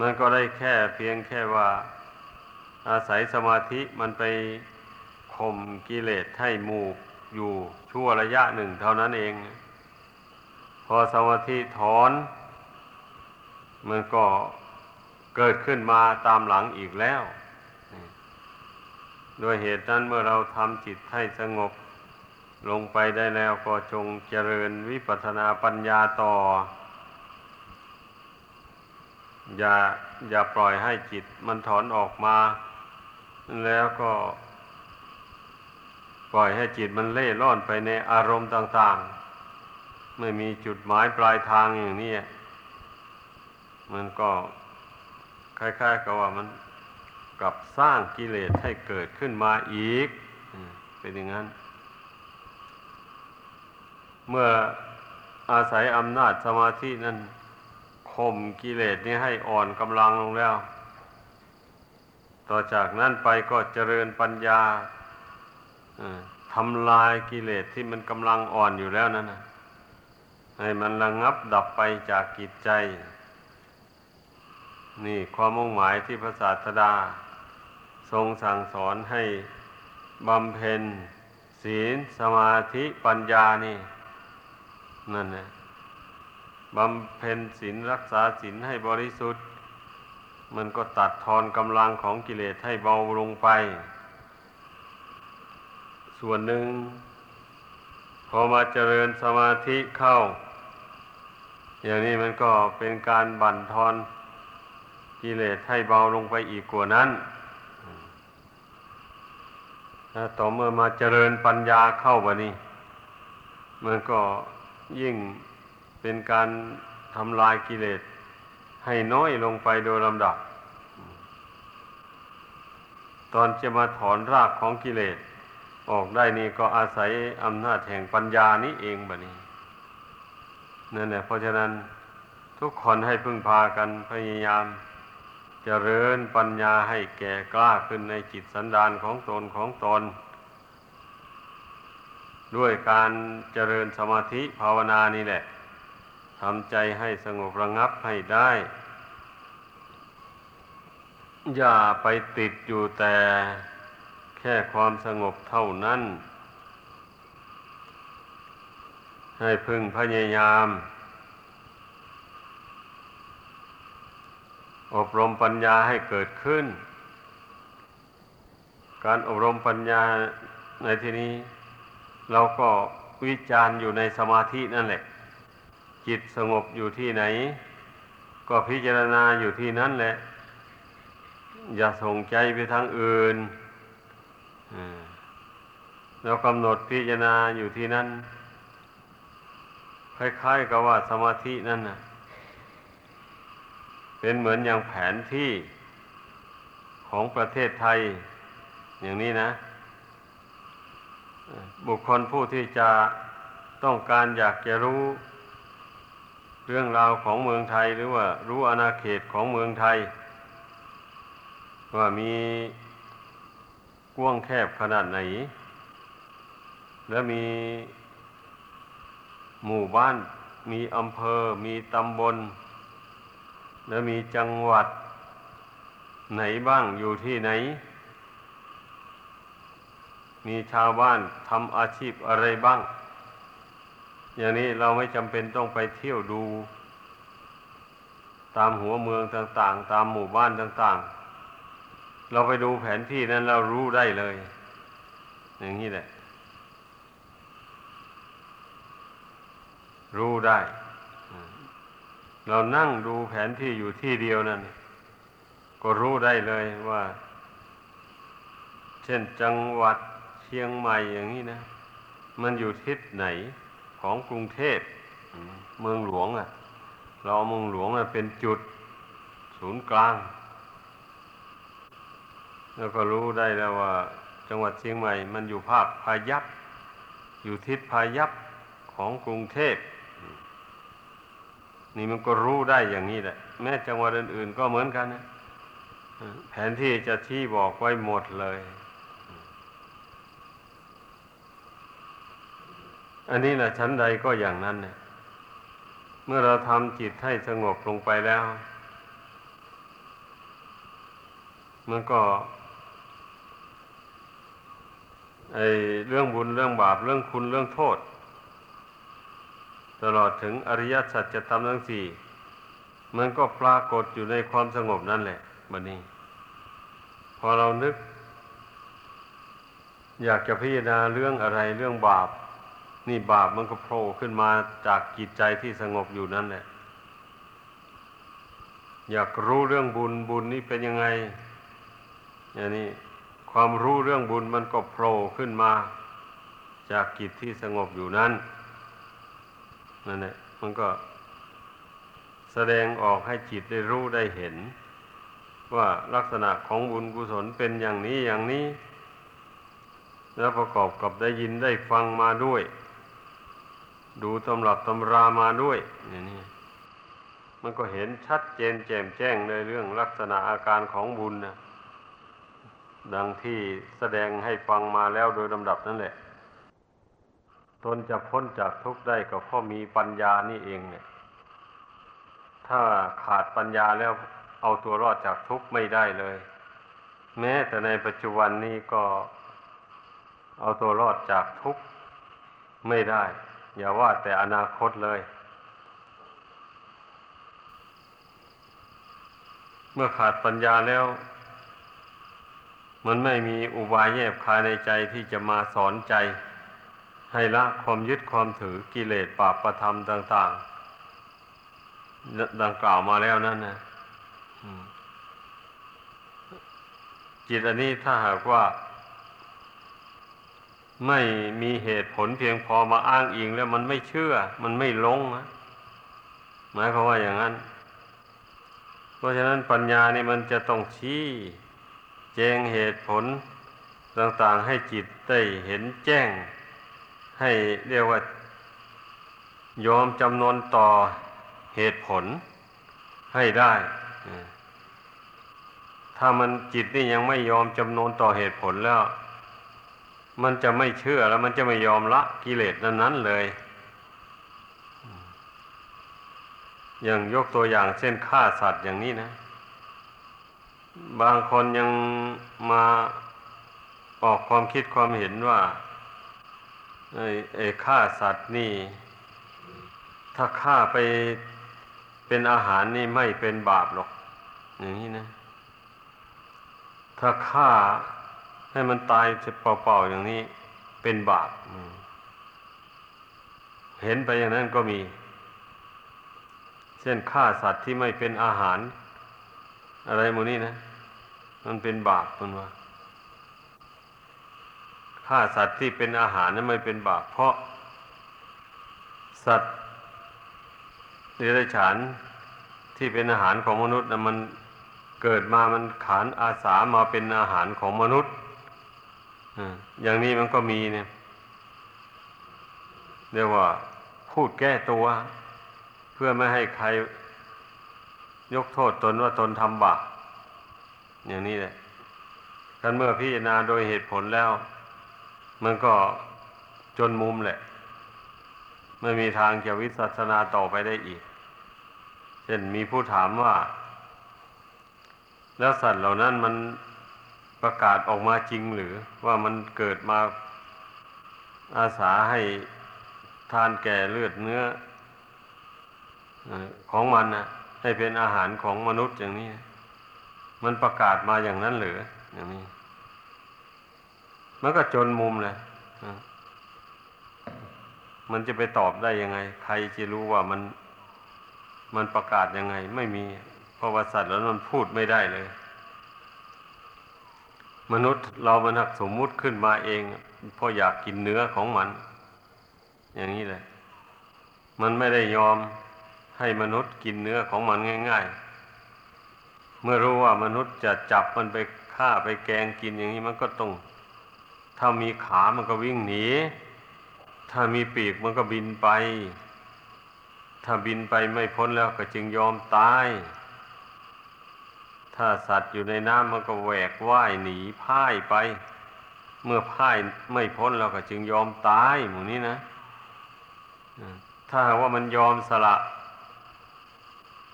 มันก็ได้แค่เพียงแค่ว่าอาศัยสมาธิมันไปข่มกิเลสให้หมู่อยู่ชั่วระยะหนึ่งเท่านั้นเอง พอสมาธิถอน มันก็เกิดขึ้นมาตามหลังอีกแล้วด้วยเหตุนั้นเมื่อเราทำจิตให้สงบ ลงไปได้แล้วก็จงเจริญวิปัสสนาปัญญาต่อ อย่าอย่าปล่อยให้จิตมันถอนออกมา แล้วก็ ปล่อยให้จิตมันเล่ร่อนไปในอารมณ์ต่าง ๆ ไม่มีจุดหมายปลายทางอย่างนี้มันก็คล้าย ๆ กับว่ามันกลับสร้างกิเลสให้เกิดขึ้นมาอีก เป็นอย่างนั้น เมื่ออาศัยอำนาจสมาธินั้น ข่มกิเลสนี้ให้อ่อนกำลังลงแล้ว ต่อจากนั้นไปก็เจริญปัญญาทำลายกิเลสที่มันกำลังอ่อนอยู่แล้วนั่นนะให้มันระงงับดับไปจากกิจใจ นี่ความมุ่งหมายที่พระศาสดา ทรงสั่งสอนให้บำเพ็ญ ศีลสมาธิปัญญานี่ นั่นแหละ บำเพ็ญศีลรักษาศีลให้บริสุทธิ์ มันก็ตัดทอนกำลังของกิเลสให้เบาลงไป ส่วนหนึ่ง พอมาเจริญสมาธิเข้า อย่างนี้มันก็เป็นการบั่นทอนกิเลสให้เบาลงไปอีกกว่านั้นต่อเมื่อมาเจริญปัญญาเข้าบะนี้ มันก็ยิ่ง เป็นการทำลายกิเลสให้น้อยลงไปโดยลำดับ ตอนจะมาถอนรากของกิเลสออกได้นี่ก็อาศัยอำนาจแห่งปัญญานี้เองบะนี้นั่นแหละเพราะฉะนั้นทุกคนให้พึ่งพากันพยายามเจริญปัญญาให้แก่กล้าขึ้นในจิตสันดานของตนของตน ด้วยการเจริญสมาธิภาวนานี่แหละ ทำใจให้สงบระงับให้ได้ อย่าไปติดอยู่แต่แค่ความสงบเท่านั้น ให้พึงพยายาม อบรมปัญญาให้เกิดขึ้น การอบรมปัญญาในที่นี้ เราก็วิจารณ์อยู่ในสมาธินั่นแหละ จิตสงบอยู่ที่ไหน ก็พิจารณาอยู่ที่นั่นแหละ อย่าส่งใจไปทางอื่นเรากำหนดพิจารณาอยู่ที่นั่นคล้ายๆกับว่าสมาธินั่นนะเป็นเหมือนอย่างแผนที่ของประเทศไทย อย่างนี้นะ บุคคลผู้ที่จะต้องการอยากจะรู้ เรื่องราวของเมืองไทยหรือว่ารู้อาณาเขตของเมืองไทย ว่ามีกว้างแคบขนาดไหน และมีหมู่บ้าน มีอำเภอ มีตำบล แล้วมีจังหวัด ไหนบ้างอยู่ที่ไหน มีชาวบ้านทำอาชีพอะไรบ้าง อย่างนี้เราไม่จำเป็นต้องไปเที่ยวดู ตามหัวเมืองต่าง ๆ ตามหมู่บ้านต่าง ๆ เราไปดูแผนที่นั้นเรารู้ได้เลย อย่างนี้แหละ รู้ได้ เรานั่งดูแผนที่อยู่ที่เดียวนั่นก็รู้ได้เลยว่า เช่นจังหวัดเชียงใหม่อย่างนี้นะ มันอยู่ทิศไหน ของกรุงเทพเมืองหลวงอะ่ะ เราเมืองหลวงเป็นจุดศูนย์กลาง แล้วก็รู้ได้แล้วว่า จังหวัดเชียงใหม่ มันอยู่ภาคพายัพอยู่ทิศพายัพของกรุงเทพนี่มันก็รู้ได้อย่างนี้แหละ แม้จังหวัดอื่น ๆ ก็เหมือนกันนะแผนที่จะที่บอกไว้หมดเลย อันนี้แหละชั้นใดก็อย่างนั้นเนี่ยเมื่อเราทำจิตให้สงบลงไปแล้ว มันก็ไอเรื่องบุญเรื่องบาปเรื่องคุณเรื่องโทษ ตลอดถึงอริยสัจธรรมทั้งสี่มันก็ปรากฏอยู่ในความสงบนั่นแหละบันนี้ พอเรานึก อยากจะพิจารณาเรื่องอะไรเรื่องบาป นี่บาปมันก็โผล่ขึ้นมาจากจิตใจที่สงบอยู่นั่นแหละ อยากรู้เรื่องบุญบุญนี่เป็นยังไง อย่างนี้ความรู้เรื่องบุญมันก็โผล่ขึ้นมา จากจิตที่สงบอยู่นั้นนั่นแหละมันก็แสดงออกให้จิตได้รู้ได้เห็น ว่าลักษณะของบุญกุศลเป็นอย่างนี้อย่างนี้ แล้วประกอบกับได้ยินได้ฟังมาด้วย ดูตำรับตำรามาด้วยอย่างนี้มันก็เห็นชัดเจนแจ่มแจ้งในเรื่องลักษณะอาการของบุญนะดังที่แสดงให้ฟังมาแล้วโดยลำดับนั่นแหละ ตนจะพ้นจากทุกข์ได้ก็เพราะมีปัญญานี่เองเนี่ย ถ้าขาดปัญญาแล้วเอาตัวรอดจากทุกข์ไม่ได้เลย แม้แต่ในปัจจุบันนี้ก็เอาตัวรอดจากทุกข์ไม่ได้ อย่าว่าแต่อนาคตเลย เมื่อขาดปัญญาแล้ว มันไม่มีอุบายแยบคายในใจที่จะมาสอนใจ ให้ละความยึดความถือกิเลสปาประธรรมต่าง ๆ ดังกล่าวมาแล้วนั่นนะจิตอันนี้ถ้าหากว่า ไม่มีเหตุผลเพียงพอมาอ้างอิงแล้วมันไม่เชื่อ มันไม่ลงนะหมายความว่าอย่างนั้น เพราะฉะนั้นปัญญานี่มันจะต้องชี้แจงเหตุผลต่างๆให้จิตได้เห็นแจ้ง ให้เรียกว่ายอมจำนวนต่อเหตุผลให้ได้ ถ้ามันจิตนี่ยังไม่ยอมจำนวนต่อเหตุผลแล้ว มันจะไม่เชื่อแล้วมันจะไม่ยอมละกิเลสนั้นเลย อย่างยกตัวอย่างเช่นฆ่าสัตว์อย่างนี้นะ บางคนยังมาออกความคิดความเห็นว่าไอ้ไอ้ฆ่าสัตว์นี่ ถ้าฆ่าไปเป็นอาหารนี่ไม่เป็นบาปหรอก อย่างนี้นะ ถ้าฆ่า ให้มันตายเปล่าๆอย่างนี้เป็นบาปเห็นไปอย่างนั้นก็มี เช่นฆ่าสัตว์ที่ไม่เป็นอาหาร อะไรโมนี่นะ มันเป็นบาปมันว่าฆ่าสัตว์ที่เป็นอาหารนั้นไม่เป็นบาปเพราะ สัตว์เดรัจฉานที่เป็นอาหารของมนุษย์นะมันเกิดมามันขานอาสามาเป็นอาหารของมนุษย์ อย่างนี้มันก็มีเนี่ยเรียกว่าพูดแก้ตัว เพื่อไม่ให้ใครยกโทษตนว่าตนทำบาปอย่างนี้แหละกันเมื่อพิจารณาโดยเหตุผลแล้ว มันก็จนมุมแหละ ไม่มีทางจะวิสัชนาต่อไปได้อีก เช่นมีผู้ถามว่า แล้วสัตว์เหล่านั้นมัน ประกาศออกมาจริงหรือ ว่ามันเกิดมาอาสาให้ทานแก่เลือดเนื้อของมันนะให้เป็นอาหารของมนุษย์อย่างนี้ มันประกาศมาอย่างนั้นหรืออย่างนี้ มันก็จนมุมเลยมันจะไปตอบได้ยังไง ใครจะรู้ว่ามันมันประกาศยังไง ไม่มีเพราะว่าสัตว์แล้วมันพูดไม่ได้เลย มนุษย์เรามันหักสมมุติขึ้นมาเองเพราะอยากกินเนื้อของมัน อย่างนี้เลยมันไม่ได้ยอมให้มนุษย์กินเนื้อของมันง่าย ๆ เมื่อรู้ว่ามนุษย์จะจับมันไปฆ่าไปแกงกินอย่างนี้มันก็ต้อง ถ้ามีขามันก็วิ่งหนี ถ้ามีปีกมันก็บินไป ถ้าบินไปไม่พ้นแล้วก็จึงยอมตาย ถ้าสัตว์อยู่ในน้ำมันก็แหวกว่ายหนีพ่ายไป เมื่อพ่ายไม่พ้นเราก็จึงยอมตายหมู่นี้นะถ้าว่ามันยอมสละ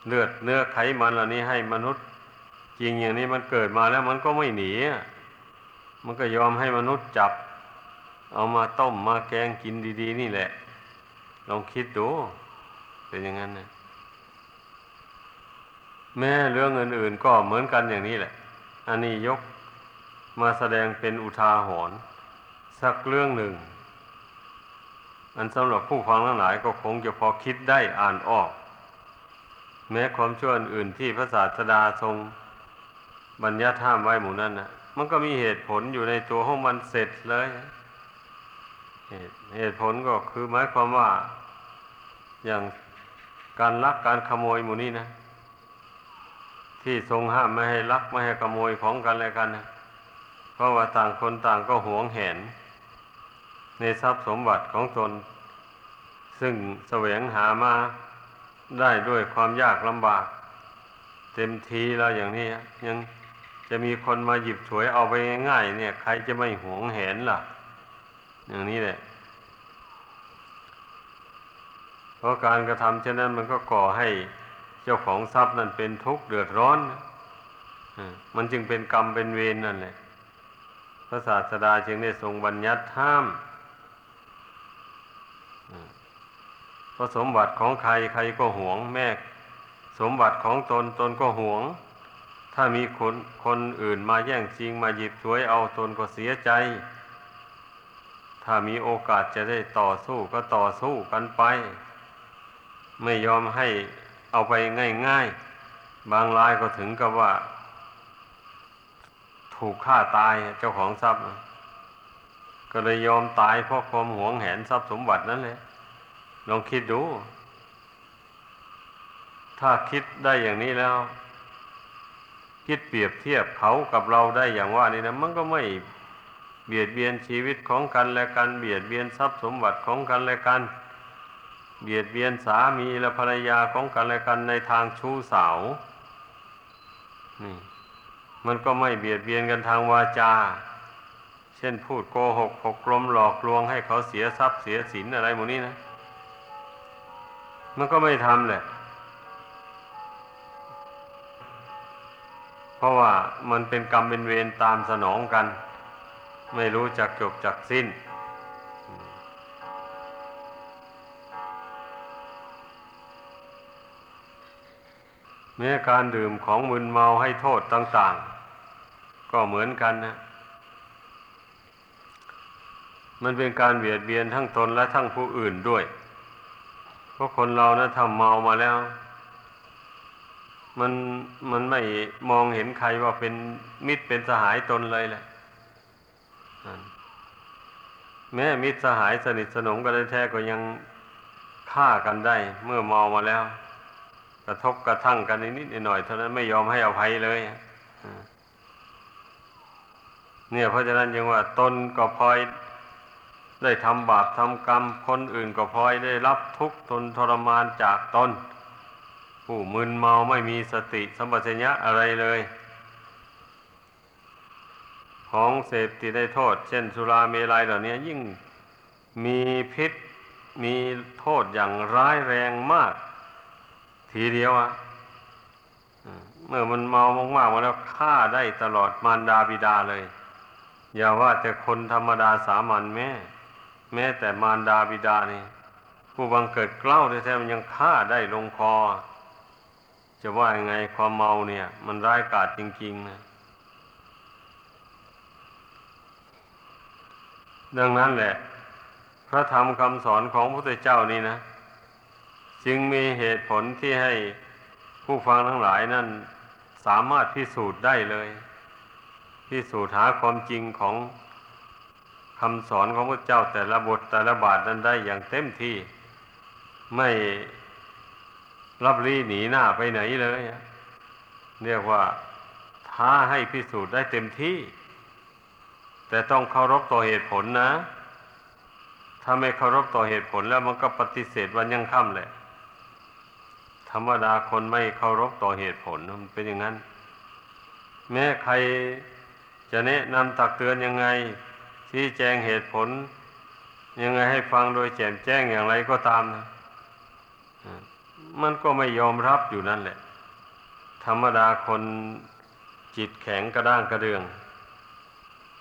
เลือดเนื้อไขมันเหล่านี้ให้มนุษย์จริงอย่างนี้มันเกิดมาแล้วมันก็ไม่หนี มันก็ยอมให้มนุษย์จับ เอามาต้มมาแกงกินดี ๆ นี่แหละ ลองคิดดู เป็นอย่างนั้นนะ แม่เรื่องอื่น ๆ ก็เหมือนกันอย่างนี้แหละ อันนี้ยกมาแสดงเป็นอุทาหรณ์สักเรื่องหนึ่ง อันสำหรับผู้ฟังทั้งหลายก็คงจะพอคิดได้อ่านออก แม้ความชั่วอื่นที่พระศาสดาทรงบัญญัติห้ามไว้หมู่นั้นนะมันก็มีเหตุผลอยู่ในตัวของมันเสร็จเลย เหตุเหตุผลก็คือหมายความว่า อย่างการลักการขโมยหมู่นี้นะ ที่ทรงห้ามไม่ให้ลักไม่ให้ขโมยของกันและกันนะเพราะว่าต่างคนต่างก็หวงแหน ในทรัพย์สมบัติของตน ซึ่งแสวงหามาได้ด้วยความยากลำบาก เต็มทีแล้วอย่างนี้ยังจะมีคนมาหยิบฉวยเอาไปง่ายเนี่ย ใครจะไม่หวงแหนล่ะ อย่างนี้แหละเพราะการกระทำเช่นนั้นมันก็ก่อให้ เจ้าของทรัพย์นั้นเป็นทุกข์เดือดร้อนมันจึงเป็นกรรมเป็นเวรนนั่นแหละพระศาสดาจึงได้ทรงบัญญัติห้ามเพราะสมบัติของใครใครก็หวง แม่สมบัติของตนตนก็หวง ถ้ามีคนคนอื่นมาแย่งชิงมาหยิบฉวยเอาตนก็เสียใจ ถ้ามีโอกาสจะได้ต่อสู้ก็ต่อสู้กันไป ไม่ยอมให้ เอาไปง่ายๆ บางรายก็ถึงกับว่า ถูกฆ่าตายเจ้าของทรัพย์ ก็เลยยอมตายเพราะความหวงแหนทรัพย์สมบัตินั่นเลยลองคิดดู ถ้าคิดได้อย่างนี้แล้ว คิดเปรียบเทียบเขากับเราได้อย่างว่านี่นะมันก็ไม่เบียดเบียนชีวิตของกันและกันเบียดเบียนทรัพย์สมบัติของกันและกัน เบียดเบียนสามีและภรรยาของกันและกันในทางชู้สาวนี่มันก็ไม่เบียดเบียนกันทางวาจา เช่นพูดโกหกหกลมหลอกลวงให้เขาเสียทรัพย์เสียสินอะไรหมดนี้นะ มันก็ไม่ทำแหละ เพราะว่ามันเป็นกรรมเป็นเวรตามสนองกัน ไม่รู้จักจบจักสิ้น แม้การดื่มของมึนเมาให้โทษต่างๆ ก็เหมือนกันนะ มันเป็นการเบียดเบียนทั้งตนและทั้งผู้อื่นด้วย เพราะคนเรานะทำเมามาแล้ว มันมันไม่มองเห็นใครว่าเป็นมิตรเป็นสหายตนเลยแหละแม้มิตรสหายสนิทสนมกันแท้ก็ยังฆ่ากันได้ เมื่อเมามาแล้ว กระทบกระทั่งกันนิดหน่อยเท่านั้นไม่ยอมให้อภัยเลยเนี่ยเพราะฉะนั้นยังว่าตนก็พลอยได้ทำบาปทำกรรม คนอื่นก็พลอยได้รับทุกข์ทนทรมานจากตนผู้มึนเมาไม่มีสติสัมปชัญญะอะไรเลย ของเสพติดได้โทษ เช่นสุราเมลัยเหล่านี้ยิ่งมีพิษมีโทษอย่างร้ายแรงมาก ทีเดียวอะเมื่อมันเมามากๆมาแล้วฆ่าได้ตลอดมารดาบิดาเลย อย่าว่าแต่คนธรรมดาสามัญแม่ แม้แต่มารดาบิดานี่ผู้บังเกิดเกล้าแท้ๆมันยังฆ่าได้ลงคอ จะว่ายังไงความเมาเนี่ย มันร้ายกาจจริงๆนะดังนั้นแหละ พระธรรมคำสอนของพระพุทธเจ้านี่นะ จึงมีเหตุผลที่ให้ผู้ฟังทั้งหลายนั้นสามารถพิสูจน์ได้เลย พิสูจน์หาความจริงของคำสอนของพระเจ้าแต่ละบทแต่ละบาทนั้นได้อย่างเต็มที่ ไม่รับรีหนีหน้าไปไหนเลยเรียกว่าท้าให้พิสูจน์ได้เต็มที่ แต่ต้องเคารพต่อเหตุผลนะ ถ้าไม่เคารพต่อเหตุผลแล้วมันก็ปฏิเสธวันยังค่ำแหละ ธรรมดาคนไม่เคารพต่อเหตุผลมันเป็นอย่างนั้น แม้ใครจะแนะนำตักเตือนยังไง ชี้แจงเหตุผล ยังไงให้ฟังโดยแจ่มแจ้งอย่างไรก็ตามนะมันก็ไม่ยอมรับอยู่นั่นแหละ ธรรมดาคนจิตแข็งกระด้างกระเดือง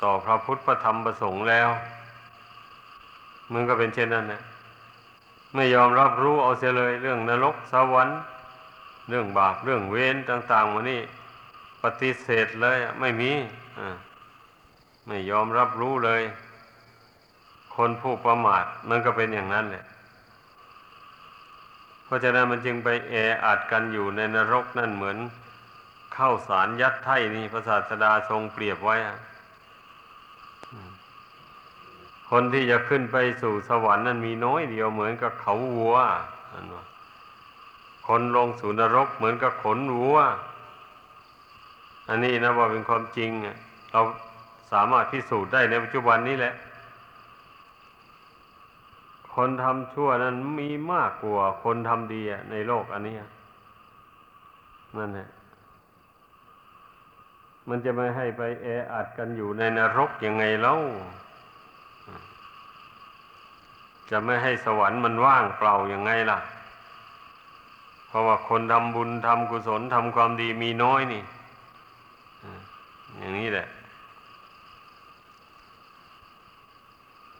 ต่อพระพุทธพระธรรมประสงค์แล้ว มึงก็เป็นเช่นนั้นนะ ไม่ยอมรับรู้เอาเสียเลย เรื่องนรกสวรรค์ เรื่องบาปเรื่องเวรต่างๆวันนี้ปฏิเสธเลยไม่มีไม่ยอมรับรู้เลย คนผู้ประมาทมันก็เป็นอย่างนั้นแหละเพราะฉะนั้นมันจึงไปแออัดกันอยู่ในนรกนั่นเหมือน เข้าสารยัดไถ่นี่พระศาสดาทรงเปรียบไว้อะ คนที่จะขึ้นไปสู่สวรรค์นั้นมีน้อยเดียวเหมือนกับเขาวัวคนลงสู่นรกเหมือนกับขนวัว อันนี้นะว่าเป็นความจริงเราสามารถพิสูจน์ได้ในปัจจุบันนี้แหละ คนทำชั่วนั้นมีมากกว่าคนทำดีในโลกอันนี้นั่นแหละมันจะไม่ให้ไปแออัดกันอยู่ในนรกยังไงเล่า จะไม่ให้สวรรค์มันว่างเปล่ายังไงล่ะ เพราะว่าคนทำบุญทำกุศลทำความดีมีน้อยนี่อย่างนี้แหละ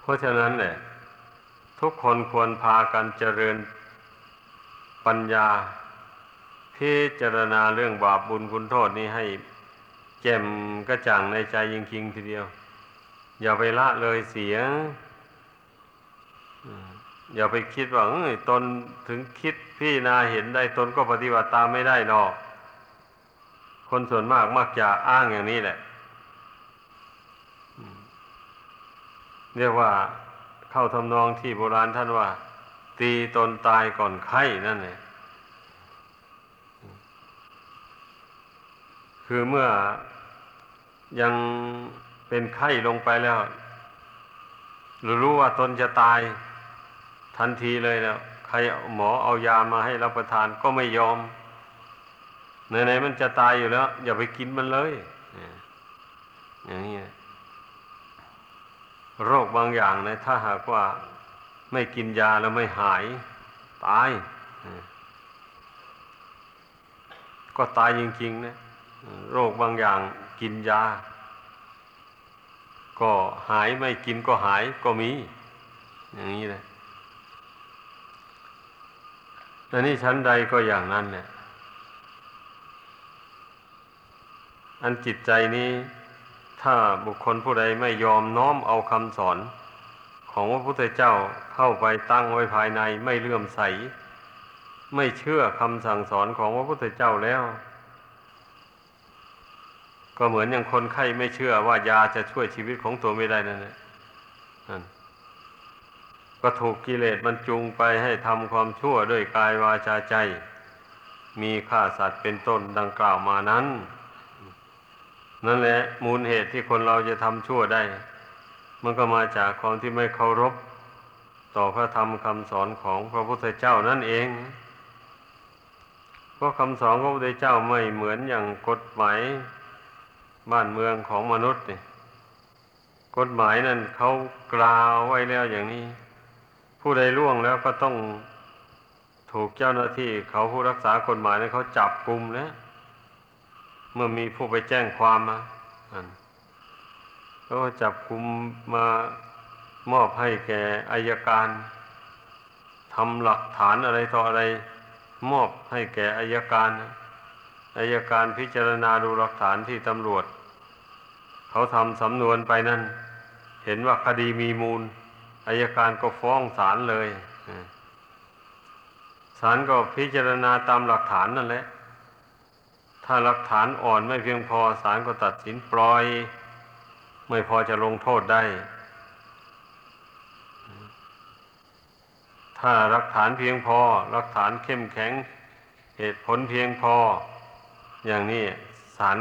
เพราะฉะนั้นแหละ ทุกคนควรพากันเจริญปัญญาพิจารณาเรื่องบาปบุญคุณโทษนี้ให้แจ่มกระจ่างในใจจริงๆทีเดียว อย่าไปละเลยเสีย อย่าไปคิดว่าตนถึงคิดพี่นาเห็นได้ตนก็ปฏิบัติตามไม่ได้หรอก คนส่วนมากมักจะอ้างอย่างนี้แหละเรียกว่าเข้าทำนองที่โบราณท่านว่า ตีตนตายก่อนไข้นั่นเองคือเมื่อยังเป็นไข้ลงไปแล้วรู้ว่าตนจะตาย ทันทีเลยแล้วใครหมอเอายามาให้รับประทานก็ไม่ยอมไหนๆมันจะตายอยู่แล้ว อย่าไปกินมันเลยอย่างนี้โรคบางอย่างนะถ้าหากว่าไม่กินยาแล้วไม่หาย ตาย ก็ตายจริงๆนะโรคบางอย่างกินยา ก็หายไม่กินก็หายก็มี อย่างนี้เลย อันนี้ชั้นใดก็อย่างนั้นเนี่ย อันจิตใจนี้ ถ้าบุคคลผู้ใดไม่ยอมน้อมเอาคำสอน ของพระพุทธเจ้าเข้าไปตั้งไว้ภายในไม่เลื่อมใส ไม่เชื่อคำสั่งสอนของพระพุทธเจ้าแล้ว ก็เหมือนอย่างคนไข้ไม่เชื่อว่ายาจะช่วยชีวิตของตัวไม่ได้นั่นแหละ ก็ถูกกิเลสมันจูงไปให้ทำความชั่วด้วยกายวาจาใจ มีฆ่าสัตว์เป็นต้นดังกล่าวมานั้น นั่นแหละมูลเหตุที่คนเราจะทำชั่วได้ มันก็มาจากความที่ไม่เคารพ ต่อพระธรรมคำสอนของพระพุทธเจ้านั่นเองเพราะคำสอนของพระพุทธเจ้าไม่เหมือนอย่างกฎหมายบ้านเมืองของมนุษย์นี่กฎหมายนั่นเขากล่าวไว้แล้วอย่างนี้ ผู้ใดล่วงแล้วก็ต้องถูกเจ้าหน้าที่ เขาผู้รักษากฎหมายนั้นเขาจับกลุ่มแล้วเมื่อมีผู้ไปแจ้งความมาก็จับกลุ่มมามอบให้แก่อายการทำหลักฐานอะไรต่ออะไร มอบให้แก่อายการอายการพิจารณาดูหลักฐานที่ตำรวจ เขาทำสำนวนไปนั่น เห็นว่าคดีมีมูล อายการก็ฟ้องศาลเลยศาลก็พิจารณาตามหลักฐานนั่นแหละ ถ้าหลักฐานอ่อนไม่เพียงพอศาลก็ตัดสินปล่อย ไม่พอจะลงโทษได้ ถ้าหลักฐานเพียงพอ หลักฐานเข้มแข็ง เหตุผลเพียงพอ อย่างนี้ศาล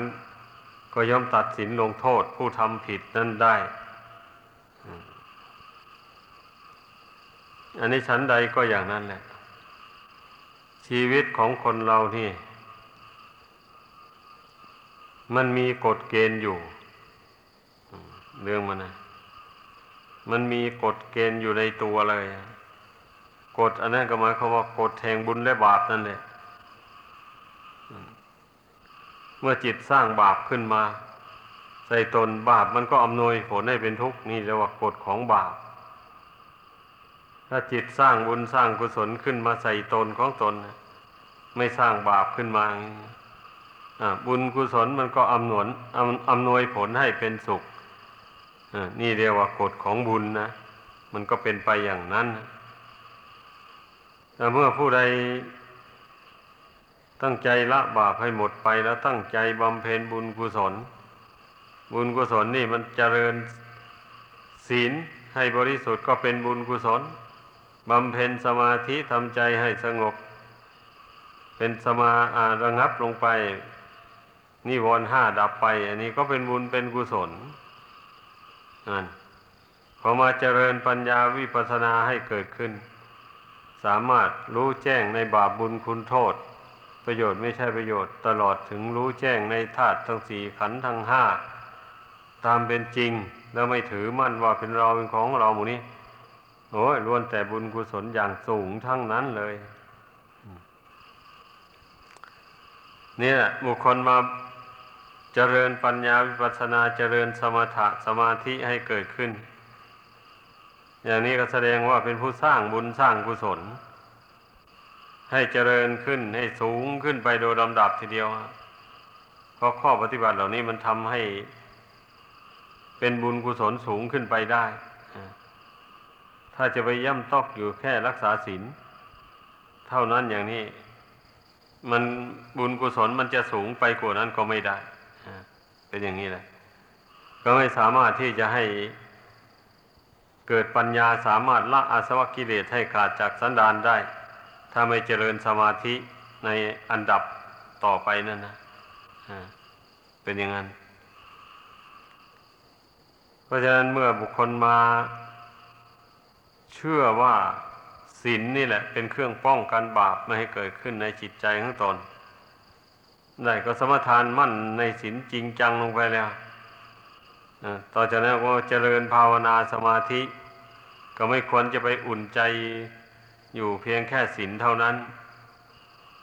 ก็ย่อมตัดสินลงโทษผู้ทำผิดนั่นได้ อันนี้ชั้นใดก็อย่างนั้นแหละ ชีวิตของคนเราที่ มันมีกฎเกณฑ์อยู่ เรื่องมันนะมันมีกฎเกณฑ์อยู่ในตัวเลย กฎอันนั้นก็หมายความว่ากฎแห่งบุญและบาปนั่นแหละ เมื่อจิตสร้างบาปขึ้นมา ใส่ตนบาปมันก็อำนวยผลให้เป็นทุกข์นี่เรียกว่ากฎของบาป ถ้าจิตสร้างบุญสร้างกุศลขึ้นมาใส่ตนของตน ไม่สร้างบาปขึ้นมาบุญกุศลมันก็อำนวยอำนวยผลให้เป็นสุขนี่เรียกว่ากฎของบุญนะ มันก็เป็นไปอย่างนั้นแต่เมื่อผู้ใดตั้งใจละบาปให้หมดไปแล้วตั้งใจบำเพ็ญบุญกุศล บุญกุศลนี่มันเจริญศีลให้บริสุทธิ์ก็เป็นบุญกุศล บำเพ็ญสมาธิทำใจให้สงบ เป็นสมาอาระงับลงไป นิวรณ์ห้าดับไป อันนี้ก็เป็นบุญเป็นกุศลนั่นพอมาเจริญปัญญาวิปัสสนาให้เกิดขึ้น สามารถรู้แจ้งในบาปบุญคุณโทษ ประโยชน์ไม่ใช่ประโยชน์ตลอดถึงรู้แจ้งในธาตุทั้งสี่ขันธ์ทั้งห้าตามเป็นจริง แล้วไม่ถือมั่นว่าเป็นเราเป็นของเราหมู่นี้ โอ้ยล้วนแต่บุญกุศลอย่างสูงทั้งนั้นเลย เนี่ยบุคคลมาเจริญปัญญาวิปัสนาเจริญสมถะสมาธิให้เกิดขึ้น อย่างนี้ก็แสดงว่าเป็นผู้สร้างบุญสร้างกุศล ให้เจริญขึ้นให้สูงขึ้นไปโดยลำดับทีเดียว เพราะข้อปฏิบัติเหล่านี้มันทำให้เป็นบุญกุศลสูงขึ้นไปได้ ถ้าจะไปย่ำตอกอยู่แค่รักษาศีลเท่านั้นอย่างนี้ มันบุญกุศลมันจะสูงไปกว่านั้นก็ไม่ได้เป็นอย่างนี้แหละ ก็ไม่สามารถที่จะให้เกิดปัญญาสามารถละอาสวะกิเลสให้ขาดจากสันดานได้ ถ้าไม่เจริญสมาธิในอันดับต่อไปนั่นนะเป็นอย่างนั้น เพราะฉะนั้นเมื่อบุคคลมา ชื่อว่าศีลนนี่แหละ เป็นเครื่องป้องกันบาปไม่ให้เกิดขึ้นในจิตใจของตนได้ก็สมทานมั่นในศีลจริงจังลงไปแล้วต่อจากนั้นก็เจริญภาวนาสมาธิ ก็ไม่ควรจะไปอุ่นใจอยู่เพียงแค่ศีลเท่านั้น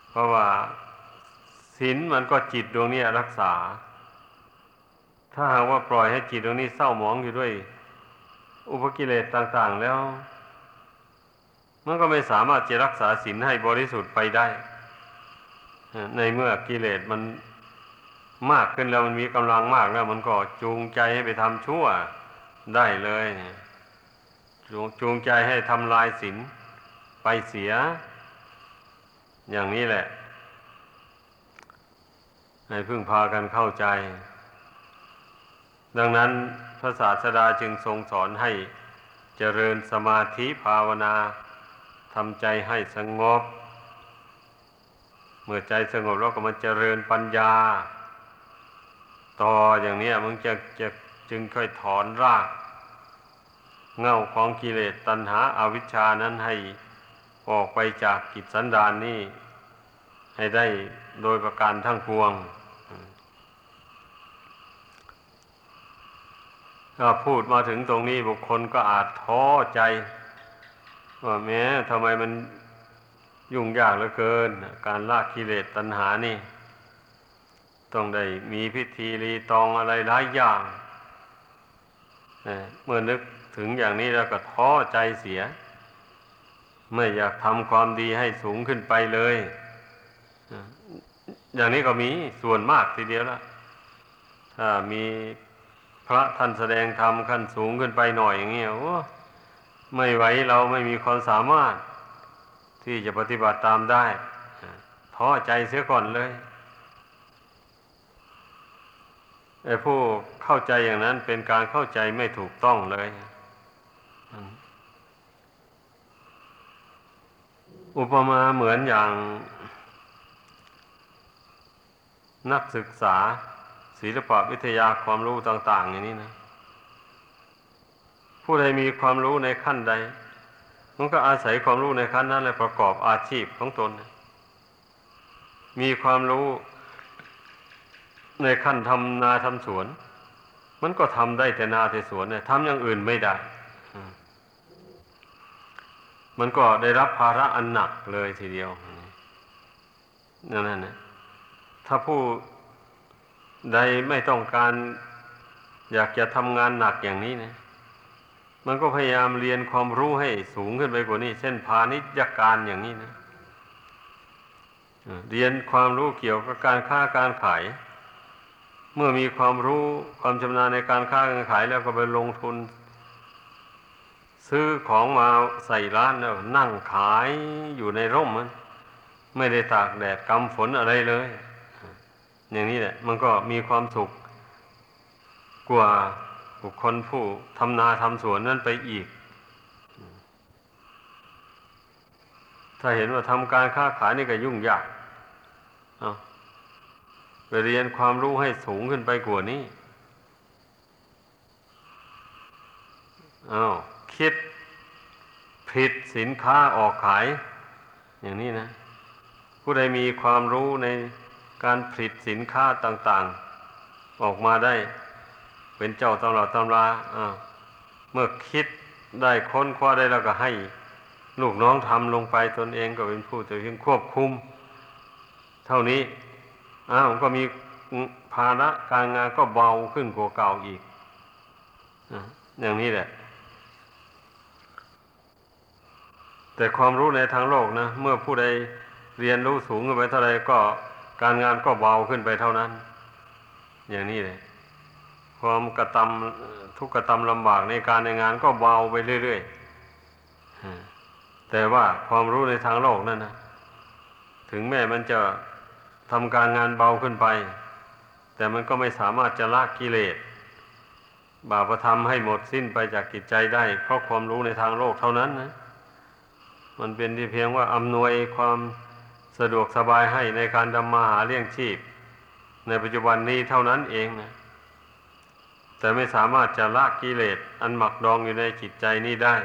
เพราะว่าศีลมันก็จิตดวงนี้รักษา ถ้าหากว่าปล่อยให้จิตดวงนี้เศร้าหมองอยู่ด้วย อุปกิเลสต่าง ๆ แล้ว มันก็ไม่สามารถจะรักษาศีลให้บริสุทธิ์ไปได้ ในเมื่อกิเลสมันมากขึ้นแล้วมันมีกำลังมากแล้ว มันก็จูงใจให้ไปทำชั่วได้เลยจูงจูงใจให้ทำลายศีลไปเสีย อย่างนี้แหละ ให้พึ่งพากันเข้าใจ ดังนั้นพระศาสดาจึงทรงสอนให้เจริญสมาธิภาวนา ทำใจให้สงบ เมื่อใจสงบแล้วก็มาเจริญปัญญา ต่ออย่างนี้มึงจะจะจึงค่อยถอนราก เง่าของกิเลสตัณหาอาวิชชานั้นให้ออกไปจากกิจสันดานนี้ ให้ได้โดยประการทั้งปวงถ้าพูดมาถึงตรงนี้บุคคลก็อาจท้อใจ ว่าแม้ทำไมมันยุ่งยากเหลือเกิน การละกิเลสตัณหานี่ ต้องได้มีพิธีรีตองอะไรหลายอย่างเมื่อนึกถึงอย่างนี้แล้วก็ท้อใจเสีย ไม่อยากทำความดีให้สูงขึ้นไปเลย อย่างนี้ก็มีส่วนมากทีเดียวละถ้ามีพระท่านแสดงธรรมขั้นสูงขึ้นไปหน่อยอย่างนี้โอ้ ไม่ไหวเราไม่มีความสามารถ ที่จะปฏิบัติตามได้ท้อใจเสียก่อนเลยไอ้ผู้เข้าใจอย่างนั้นเป็นการเข้าใจไม่ถูกต้องเลย อุปมาเหมือนอย่างนักศึกษาศิลปวิทยาความรู้ต่าง ๆ อย่างนี้นะ ผู้ใดมีความรู้ในขั้นใด มันก็อาศัยความรู้ในขั้นนั้นเลยประกอบอาชีพของตน มีความรู้ในขั้นทำนาทำสวน มันก็ทำได้แต่นาแต่สวนเนี่ยทำอย่างอื่นไม่ได้ มันก็ได้รับภาระอันหนักเลยทีเดียวนั่นน่ะถ้าผู้ใดไม่ต้องการ อยากจะทำงานหนักอย่างนี้เนะ มันก็พยายามเรียนความรู้ให้สูงขึ้นไปกว่านี้ เช่นพาณิชยการอย่างนี้นะเรียนความรู้เกี่ยวกับการค้าการขาย เมื่อมีความรู้ความชำนาญในการค้าการขายแล้วก็ไปลงทุน ซื้อของมาใส่ร้านแล้วนั่งขายอยู่ในร่มมัน ไม่ได้ตากแดดกำฝนอะไรเลย อย่างนี้แหละ มันก็มีความสุขกว่า บุคคลผู้ทำนาทำสวนนั่นไปอีก ถ้าเห็นว่าทำการค้าขายนี่ก็ยุ่งยากเอาไปเรียนความรู้ให้สูงขึ้นไปกว่านี้อา้าวคิดผิดสินค้าออกขาย อย่างนี้นะ ผู้ใดมีความรู้ในการผลิตสินค้าต่าง ๆ ออกมาได้ เป็นเจ้าตำราตำราเมื่อคิดได้ค้นคว้าได้แล้วก็ให้ ลูกน้องทำลงไปตนเองก็เป็นผู้แต่เพียงควบคุม เท่านี้อ้าวก็มีภาระการงานก็เบาขึ้นกว่าเก่าอีกอย่างนี้แหละ แต่ความรู้ในทางโลกนะ เมื่อผู้ใดเรียนรู้สูงขึ้นไปเท่าไรก็การงานก็เบาขึ้นไปเท่านั้น อย่างนี้เลย ความกระทำทุกกระทำลำบากในการในงานก็เบาไปเรื่อยๆแต่ว่าความรู้ในทางโลกนั่นนะถึงแม้มันจะทำการงานเบาขึ้นไป แต่มันก็ไม่สามารถจะละกิเลส บาปธรรมให้หมดสิ้นไปจากกิจใจได้ เพราะความรู้ในทางโลกเท่านั้นนะ มันเป็นที่เพียงว่าอำนวยความสะดวกสบายให้ในการทำมาหาเลี้ยงชีพ ในปัจจุบันนี้เท่านั้นเองนะ แต่ไม่สามารถจะละกิเลสอันหมักดองอยู่ในจิตใจนี้ได้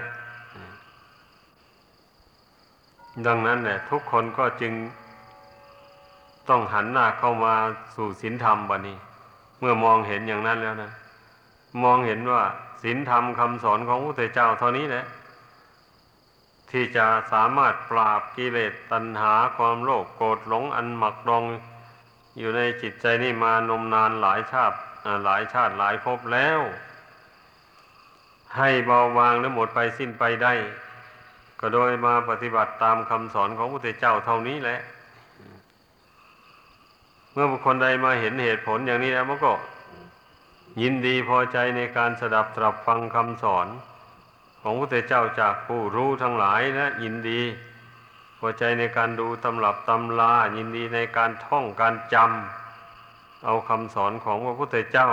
ดังนั้นแหละทุกคนก็จึงต้องหันหน้าเข้ามาสู่ศีลธรรมบันี้ เมื่อมองเห็นอย่างนั้นแล้วนะ มองเห็นว่าศีลธรรมคำสอนของพระพุทธเจ้าเท่านี้แหละที่จะสามารถปราบกิเลสตัณหาความโลภโกรธหลงอันหมักดองอยู่ในจิตใจนี่มานมนานหลายชาติ หลายชาติหลายภพแล้ว ให้เบาบางและหมดไปสิ้นไปได้ ก็โดยมาปฏิบัติตามคำสอนของพระพุทธเจ้าเท่านี้แหละ เมื่อบุคคลใดมาเห็นเหตุผลอย่างนี้แล้วมันก็ ยินดีพอใจในการสดับตรับฟังคำสอน ของพระพุทธเจ้าจากผู้รู้ทั้งหลายนะยินดีพอใจในการดูตำรับตำลายินดีในการท่องการจำ เอาคำสอนของพระพุทธเจ้า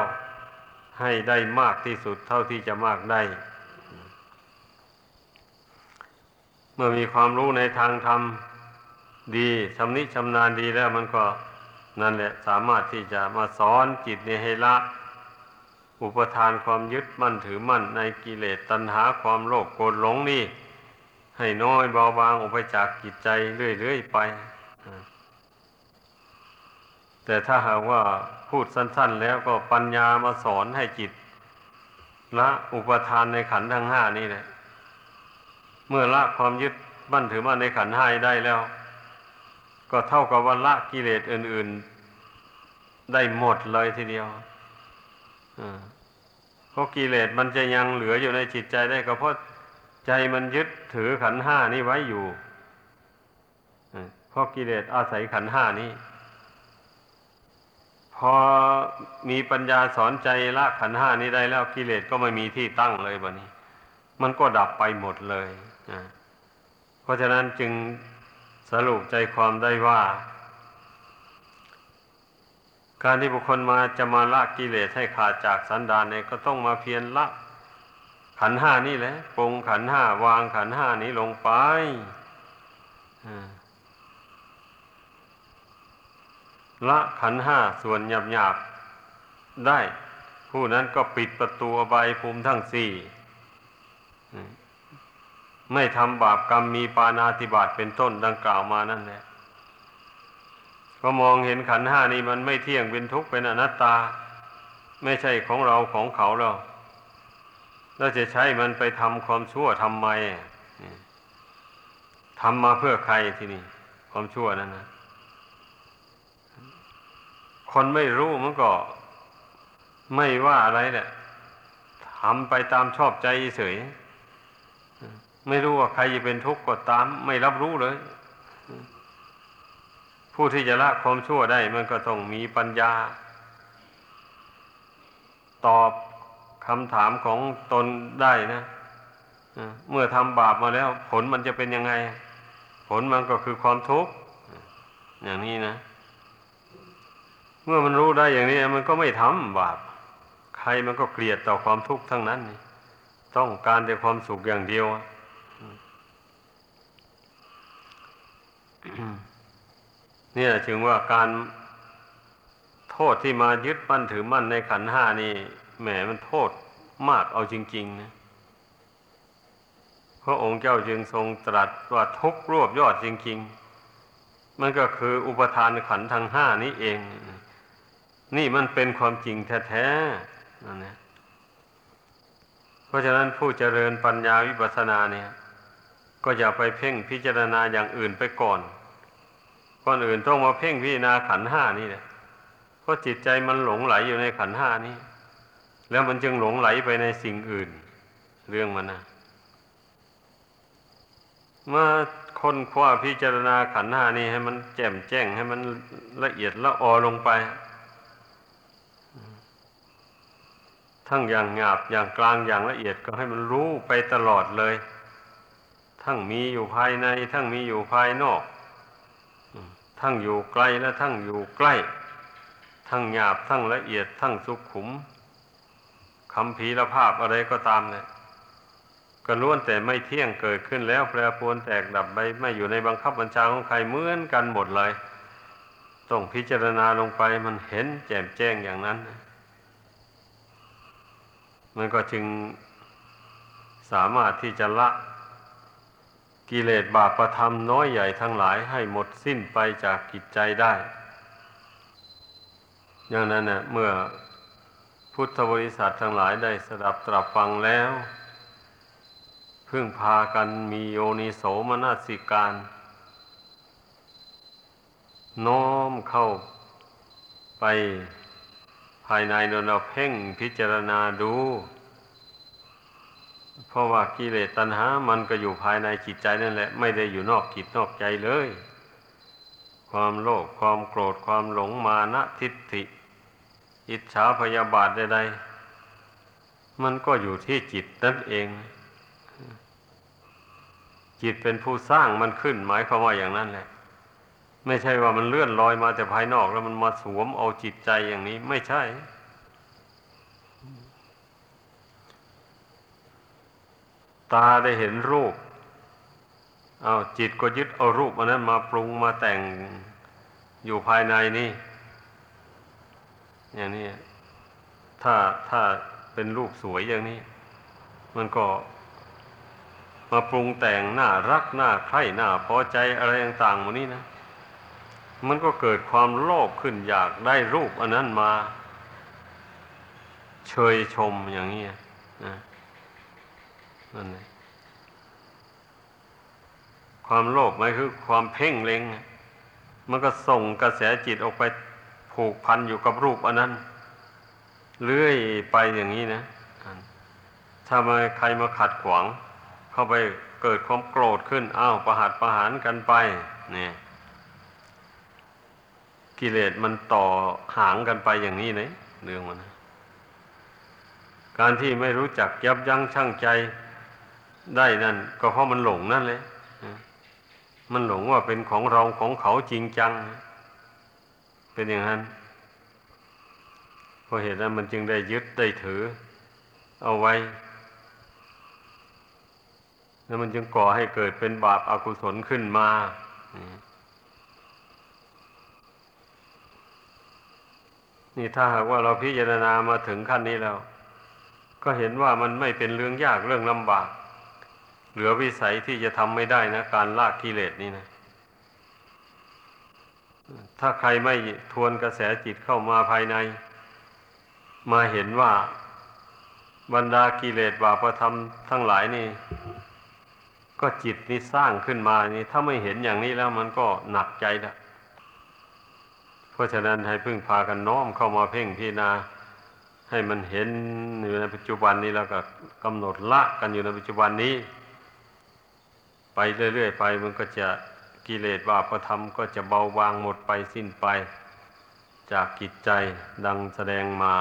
ให้ได้มากที่สุดเท่าที่จะมากได้ เมื่อมีความรู้ในทางธรรมดีชำนิชำนาญดีแล้วมันก็นั่นแหละสามารถที่จะมาสอนจิตในให้ละ อุปทานความยึดมั่นถือมั่นในกิเลสตัณหาความโลภโกรธหลงนี่ ให้น้อยเบาบางออกไปจากจิตใจเรื่อยๆไป แต่ถ้าหากว่าพูดสั้น ๆ แล้วก็ปัญญามาสอนให้จิตละอุปทานในขันธ์ทั้งห้านี่แหละเมื่อละความยึดมั่นถือมั่นในขันธ์ห้าได้แล้ว ก็เท่ากับว่าละกิเลสอื่น ๆ ได้หมดเลยทีเดียวเพราะกิเลสมันจะยังเหลืออยู่ในจิตใจได้ก็เพราะใจมันยึดถือขันห้านี้ไว้อยู่เพราะกิเลสอาศัยขันห้านี้ พอมีปัญญาสอนใจละขันห้านี้ได้แล้วกิเลสก็ไม่มีที่ตั้งเลยบะนี้ มันก็ดับไปหมดเลยเพราะฉะนั้นจึงสรุปใจความได้ว่า การที่บุคคลมาจะมาละกิเลสให้ขาดจากสันดานเนี่ยก็ต้องมาเพียรละขันห้านี่แหละปรงขันห้าวางขันห้านี้ลงไป ละขันห้าส่วนหยาบหยาบได้ ผู้นั้นก็ปิดประตูอบายภูมิทั้งสี่ ไม่ทำบาปกรรมมีปานาติบาตเป็นต้นดังกล่าวมานั่นแหละก็มองเห็นขันห้านี่มันไม่เที่ยงเป็นทุกข์เป็นอนัตตา ไม่ใช่ของเราของเขาเราเราจะใช้มันไปทำความชั่วทำไมทำมาเพื่อใครที่นี่ ความชั่วนั้นนะ คนไม่รู้มันก็ไม่ว่าอะไรแหละทำไปตามชอบใจเฉย ไม่รู้ว่าใครจะเป็นทุกข์ก็ตาม ไม่รับรู้เลย ผู้ที่จะละความชั่วได้ มันก็ต้องมีปัญญา ตอบคำถามของตนได้นะเมื่อทำบาปมาแล้ว ผลมันจะเป็นยังไง ผลมันก็คือความทุกข์อย่างนี้นะ มื่อมันรู้ได้อย่างนี้ มันก็ไม่ทำบาป ใครมันก็เกลียดต่อความทุกข์ทั้งนั้นนี่ต้องการแต่ความสุขอย่างเดียวเนี่ยถึงว่าการโทษที่มายึดมั่นถือมั่นในขันห้านี่แหมมันโทษมากเอาจริง ๆ นะพระองค์เจ้าจึงทรงตรัสว่าทุกรวบยอดจริง ๆ มันก็คืออุปทานขันธ์ทั้งห้านี้เอง นี่มันเป็นความจริงแท้ๆนั่นนะเพราะฉะนั้นผู้เจริญปัญญาวิปัสสนาเนี่ย ก็อย่าไปเพ่งพิจารณาอย่างอื่นไปก่อนก่อนอื่นต้องมาเพ่งพิจารณาขันห้านี่แหละเพราะจิตใจมันหลงไหลอยู่ในขันห้านี้แล้วมันจึงหลงไหลไปในสิ่งอื่น เรื่องมันนะเมื่อคนคว้าพิจารณาขันห้านี้ให้มันแจ่มแจ้งให้มันละเอียดละออลงไป ทั้งอย่างหยาบอย่างกลางอย่างละเอียดก็ให้มันรู้ไปตลอดเลย ทั้งมีอยู่ภายใน ทั้งมีอยู่ภายนอก ทั้งอยู่ไกลและทั้งอยู่ใกล้ ทั้งหยาบทั้งละเอียด ทั้งสุขุมคำพีละภาพอะไรก็ตามเนี่ยก็ล้วนแต่ไม่เที่ยงเกิดขึ้นแล้วแปรปรวนแตกดับไปไม่อยู่ในบังคับบัญชาของใครเหมือนกันหมดเลย ต้องพิจารณาลงไปมันเห็นแจ่มแจ้งอย่างนั้น มันก็จึงสามารถที่จะละกิเลสบาปประธรรมน้อยใหญ่ทั้งหลายให้หมดสิ้นไปจากกิจใจได้ อย่างนั้นเน่ะเมื่อพุทธบริษัททั้งหลายได้สดับตรับฟังแล้ว พึ่งพากันมีโยนิโสมนสิการ น้อมเข้าไป ภายในโดนเราเพ่งพิจารณาดู เพราะว่ากิเลสตัณหา มันก็อยู่ภายในจิตใจนั่นแหละ ไม่ได้อยู่นอกจิตนอกใจเลย ความโลภความโกรธความหลงมานะทิฏฐิ อิจฉาพยาบาทใดๆมันก็อยู่ที่จิตนั่นเอง จิตเป็นผู้สร้างมันขึ้นหมายความว่าอย่างนั้นแหละ ไม่ใช่ว่ามันเลื่อนลอยมาแต่ภายนอกแล้วมันมาสวมเอาจิตใจอย่างนี้ ไม่ใช่ ตาได้เห็นรูปเอาจิตก็ยึดเอารูปอันนั้นมาปรุงมาแต่งอยู่ภายในนี่ อย่างนี้ ถ้าถ้าเป็นรูปสวยอย่างนี้ มันก็มาปรุงแต่งหน้ารักหน้าใคร่หน้าพอใจอะไรต่างๆหมดนี้นะ มันก็เกิดความโลภขึ้นอยากได้รูปอันนั้นมา เชยชมอย่างนี้นะนั่นเองความโลภหมายคือความเพ่งเล็ง มันก็ส่งกระแสจิตออกไปผูกพันอยู่กับรูปอันนั้น เลื่อยไปอย่างนี้นะถ้ามาใครมาขัดขวาง เข้าไปเกิดความโกรธขึ้นอ้าวประหัตประหารกันไป เนี่ย กิเลสมันต่อหางกันไปอย่างนี้เลยเรื่องมันการที่ไม่รู้จักยับยั้งชั่งใจได้นั่น ก็เพราะมันหลงนั่นเลยมันหลงว่าเป็นของเราของเขาจริงจัง เป็นอย่างนั้นเพราะเหตุนั้นมันจึงได้ยึดได้ถือ เอาไว้ แล้วมันจึงก่อให้เกิดเป็นบาปอากุศลขึ้นมา นี่ถ้าหากว่าเราพิจารณามาถึงขั้นนี้แล้ว ก็เห็นว่ามันไม่เป็นเรื่องยากเรื่องลำบาก เหลือวิสัยที่จะทำไม่ได้นะ การลากกิเลสนี่นะ ถ้าใครไม่ทวนกระแสจิตเข้ามาภายใน มาเห็นว่าบรรดากิเลสบาปธรรมทั้งหลายนี่ ก็จิตนี้สร้างขึ้นมานี่ ถ้าไม่เห็นอย่างนี้แล้วมันก็หนักใจละ ราะฉะนั้นให้พึ่งพากันน้อมเข้ามาเพ่งพิจารณาให้มันเห็นอยู่ในปัจจุบันนี้แล้วก็กำหนดละกันอยู่ในปัจจุบันนี้ ไปเรื่อยๆไปมันก็จะกิเลสบาปธรรมก็จะเบาบางหมดไปสิ้นไป จากกิจใจดังแสดงมา